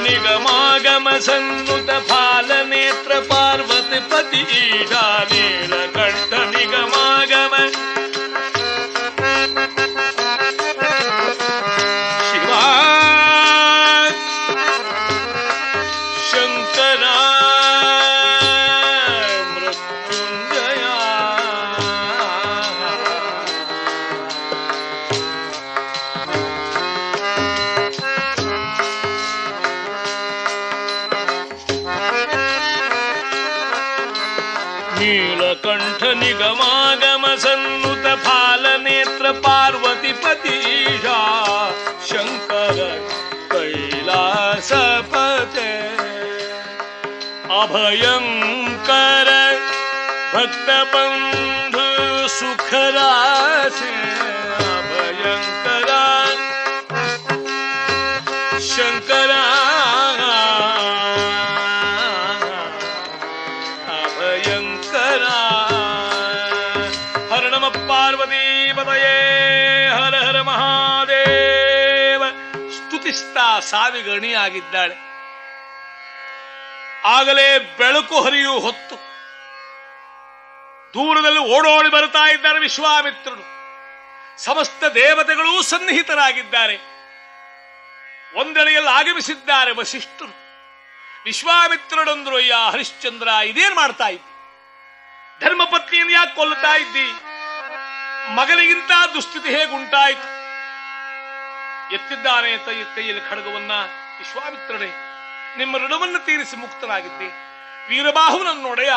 निगमागम सन्मुद फाल नेत्र ಅಭಯಂಕರ ಭಕ್ತ ಬಂಧು ಸುಖರಾಸೆ ಅಭಯಂಕರ ಶಂಕರ. ಅಭಯಂಕರ ಹರ ನಮ ಪಾರ್ವತಿ ಹರಹರ ಹರ ಹರ ಮಹಾದೇವ. ಸ್ತುತಿಸ್ತಾ ಸಾವಿಗಣಿಯಾಗಿದ್ದಾಳೆ. ಆಗಲೇ ಬೆಳಕು ಹರಿಯು ಹೊತ್ತು. ದೂರದಲ್ಲಿ ಓಡೋಡಿ ಬರುತ್ತಾ ಇದ್ದಾರೆ ವಿಶ್ವಾಮಿತ್ರರು. ಸಮಸ್ತ ದೇವತೆಗಳೂ ಸನ್ನಿಹಿತರಾಗಿದ್ದಾರೆ. ಒಂದೆಡೆಯಲ್ಲಿ ಆಗಮಿಸಿದ್ದಾರೆ ವಸಿಷ್ಠರು. ವಿಶ್ವಾಮಿತ್ರರಂದ್ರು, ಅಯ್ಯ, ಹರಿಶ್ಚಂದ್ರ, ಇದೇನ್ ಮಾಡ್ತಾ ಇದ್ದಿ? ಧರ್ಮಪತ್ನಿಯನ್ನು ಯಾಕೆ ಕೊಲ್ಲುತ್ತಾ ಇದ್ದಿ? ಮಗನಿಗಿಂತ ದುಸ್ಥಿತಿ ಹೇಗುಂಟಾಯಿತು? ಎತ್ತಿದ್ದಾನೆ ಕೈಯಲ್ಲಿ ಖಡ್ಗವನ್ನ ವಿಶ್ವಾಮಿತ್ರನೇ. ನಿಮ್ಮ ಋಣವನ್ನು ತೀರಿಸಿ ಮುಕ್ತನಾಗಿದ್ದೆ. ವೀರಬಾಹುನನ್ನು ನೋಡೆಯ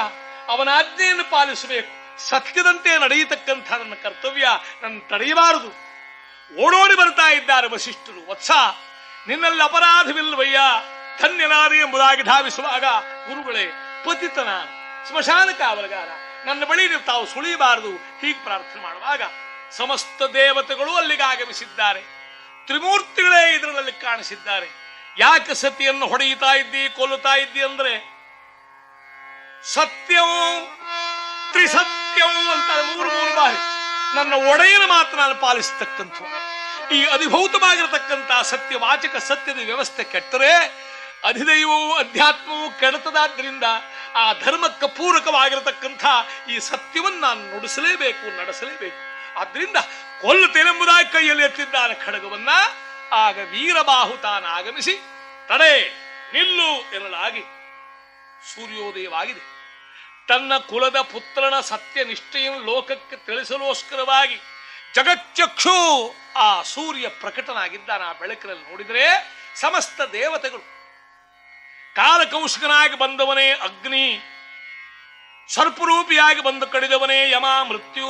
ಅವನ ಆಜ್ಞೆಯನ್ನು ಪಾಲಿಸಬೇಕು. ಸತ್ಯದಂತೆ ನಡೆಯತಕ್ಕಂಥ ನನ್ನ ಕರ್ತವ್ಯ ನನ್ನ ತಡೆಯಬಾರದು. ಓಡೋಡಿ ಬರ್ತಾ ಇದ್ದಾರೆ ವಸಿಷ್ಠರು. ವತ್ಸ, ನಿನ್ನಲ್ಲಿ ಅಪರಾಧವಿಲ್ಲವಯ್ಯ. ಧನ್ಯನಾದಿ ಎಂಬುದಾಗಿ ಧಾವಿಸುವಾಗ, ಗುರುಗಳೇ, ಪತಿತನ ಸ್ಮಶಾನ ಕಾವಲಗಾರ ನನ್ನ ಬಳಿ ನೀವು ತಾವು ಸುಳಿಯಬಾರದು. ಹೀಗೆ ಪ್ರಾರ್ಥನೆ ಮಾಡುವಾಗ ಸಮಸ್ತ ದೇವತೆಗಳು ಅಲ್ಲಿಗೆ ಆಗಮಿಸಿದ್ದಾರೆ. ತ್ರಿಮೂರ್ತಿಗಳೇ ಇದರಲ್ಲಿ ಕಾಣಿಸಿದ್ದಾರೆ. ಯಾಕೆ ಸತಿಯನ್ನು ಹೊಡೆಯುತ್ತಾ ಇದ್ದಿ, ಕೊಲ್ಲುತ್ತಾ ಇದ್ದಿ ಅಂದ್ರೆ ಸತ್ಯವು ತ್ರಿಸತ್ಯವು ಅಂತ ಮೂರು ಮೂರು ಬಾರಿ ನನ್ನ ಒಡೆಯನ ಮಾತ್ರ ನಾನು ಪಾಲಿಸತಕ್ಕಂಥ ಈ ಅಧಿಭೌತವಾಗಿರ್ತಕ್ಕಂಥ ಸತ್ಯ ವಾಚಕ ಸತ್ಯದ ವ್ಯವಸ್ಥೆ ಕೆಟ್ಟರೆ ಅಧಿದೈವವು ಅಧ್ಯಾತ್ಮವು ಕೆಡತದಾದ್ರಿಂದ ಆ ಧರ್ಮಕ್ಕೆ ಪೂರಕವಾಗಿರತಕ್ಕಂಥ ಈ ಸತ್ಯವನ್ನು ನಾನು ನುಡಿಸಲೇಬೇಕು, ನಡೆಸಲೇಬೇಕು. ಆದ್ರಿಂದ ಕೊಲ್ಲುತ್ತೇನೆಂಬುದಾಗಿ ಕೈಯಲ್ಲಿ ಎತ್ತಿದ್ದಾನೆ ಖಡ್ಗವನ್ನ. ಆಗ ವೀರಬಾಹು ತಾನು ಆಗಮಿಸಿ, ತಡೆ ನಿಲ್ಲು ಎನ್ನಲಾಗಿ ಸೂರ್ಯೋದಯವಾಗಿದೆ. ತನ್ನ ಕುಲದ ಪುತ್ರನ ಸತ್ಯ ನಿಷ್ಠೆಯನ್ನು ಲೋಕಕ್ಕೆ ತಿಳಿಸಲೋಸ್ಕರವಾಗಿ ಜಗಚ್ಚಕ್ಷು ಆ ಸೂರ್ಯ ಪ್ರಕಟನಾಗಿದ್ದಾನೆ. ಆ ಬೆಳಕಿನಲ್ಲಿ ನೋಡಿದರೆ ಸಮಸ್ತ ದೇವತೆಗಳು, ಕಾಲಕೌಶಕನಾಗಿ ಬಂದವನೇ ಅಗ್ನಿ, ಸರ್ಪರೂಪಿಯಾಗಿ ಬಂದು ಕಡಿದವನೇ ಯಮ, ಮೃತ್ಯು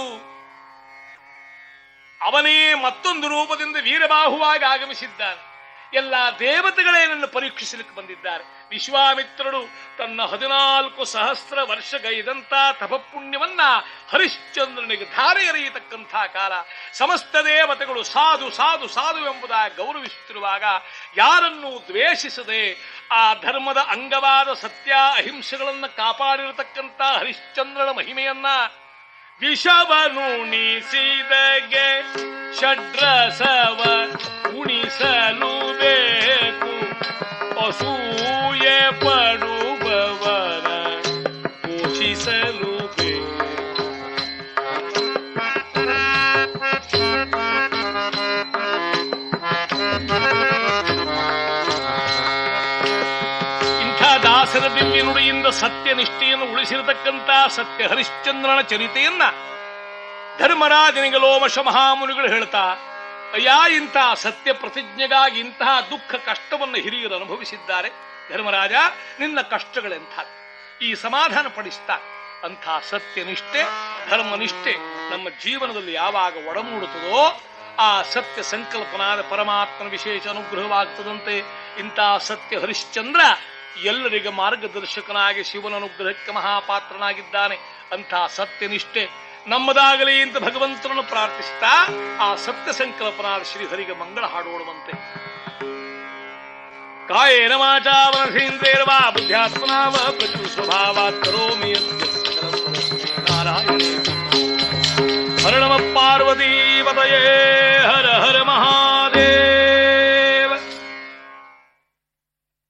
ಅವನೇ ಮತ್ತೊಂದು ರೂಪದಿಂದ ವೀರಬಾಹುವಾಗಿ ಆಗಮಿಸಿದ್ದಾನೆ. ಎಲ್ಲ ದೇವತೆಗಳೇ ನನ್ನ ಪರೀಕ್ಷಿಸಲಿಕ್ಕೆ ಬಂದಿದ್ದಾರೆ. ವಿಶ್ವಾಮಿತ್ರರು ತನ್ನ ಹದಿನಾಲ್ಕು ಸಹಸ್ರ ವರ್ಷಗೈದಂತ ತಪಪುಣ್ಯವನ್ನ ಹರಿಶ್ಚಂದ್ರನಿಗೆ ಧಾರೆ ಎರೆಯತಕ್ಕಂಥ ಕಾಲ, ಸಮಸ್ತ ದೇವತೆಗಳು ಸಾಧು ಸಾಧು ಸಾಧು ಎಂಬುದಾಗಿ ಗೌರವಿಸುತ್ತಿರುವಾಗ ಯಾರನ್ನು ದ್ವೇಷಿಸದೆ ಆ ಧರ್ಮದ ಅಂಗವಾದ ಸತ್ಯ ಅಹಿಂಸೆಗಳನ್ನು ಕಾಪಾಡಿರತಕ್ಕಂಥ ಹರಿಶ್ಚಂದ್ರನ ಮಹಿಮೆಯನ್ನ ವಿಷವನುಣಿಸಿದಗೆ ಷಡ್ರಸವ ಉಣಿಸಲು ಸತ್ಯನಿಷ್ಠೆಯನ್ನು ಉಳಿಸಿರತಕ್ಕಂಥ ಸತ್ಯ ಹರಿಶ್ಚಂದ್ರನ ಚರಿತೆಯನ್ನ ಧರ್ಮರಾಜನಿಗೆ ಲೋಮಶ ಮಹಾಮುನಿಗಳು ಹೇಳ್ತಾ, ಅಯ್ಯ ಇಂತಹ ಸತ್ಯ ಪ್ರತಿಜ್ಞೆಗಾಗಿ ಇಂತಹ ದುಃಖ ಕಷ್ಟವನ್ನು ಹಿರಿಯರು ಅನುಭವಿಸಿದ್ದಾರೆ. ಧರ್ಮರಾಜ, ನಿನ್ನ ಕಷ್ಟಗಳೆಂಥ, ಈ ಸಮಾಧಾನ ಪಡಿಸ್ತಾ ಅಂಥ ಸತ್ಯನಿಷ್ಠೆ, ಧರ್ಮನಿಷ್ಠೆ ನಮ್ಮ ಜೀವನದಲ್ಲಿ ಯಾವಾಗ ಒಡಮೂಡುತ್ತದೋ, ಆ ಸತ್ಯ ಸಂಕಲ್ಪನಾದ ಪರಮಾತ್ಮನ ವಿಶೇಷ ಅನುಗ್ರಹವಾಗ್ತದಂತೆ ಇಂಥ ಸತ್ಯ ಹರಿಶ್ಚಂದ್ರ ಎಲ್ಲರಿಗೆ ಮಾರ್ಗದರ್ಶಕನಾಗಿ ಶಿವನ ಅನುಗ್ರಹಕ್ಕೆ ಮಹಾಪಾತ್ರನಾಗಿದ್ದಾನೆ. ಅಂಥ ಸತ್ಯನಿಷ್ಠೆ ನಮ್ಮದಾಗಲಿ ಅಂತ ಭಗವಂತನನ್ನು ಪ್ರಾರ್ಥಿಸ್ತಾ ಆ ಸತ್ಯ ಸಂಕಲ್ಪನಾದ ಶ್ರೀಹರಿಗೆ ಮಂಗಳ ಹಾಡೋಡುವಂತೆ ಕಾಯೇನ ವಾಚಾ ಮನಸೇಂದ್ರೇರ್ವಾ ಬುದ್ಧ್ಯಾತ್ಮನಾ ವಾ ಪ್ರಕೃತಿ ಸ್ವಭಾವಾತ್ ಕರೋಮಿ ಹರಣಮ ನಮ ಪಾರ್ವತೀಪತಯೇ ಹರ ಹರ ಮಹಾ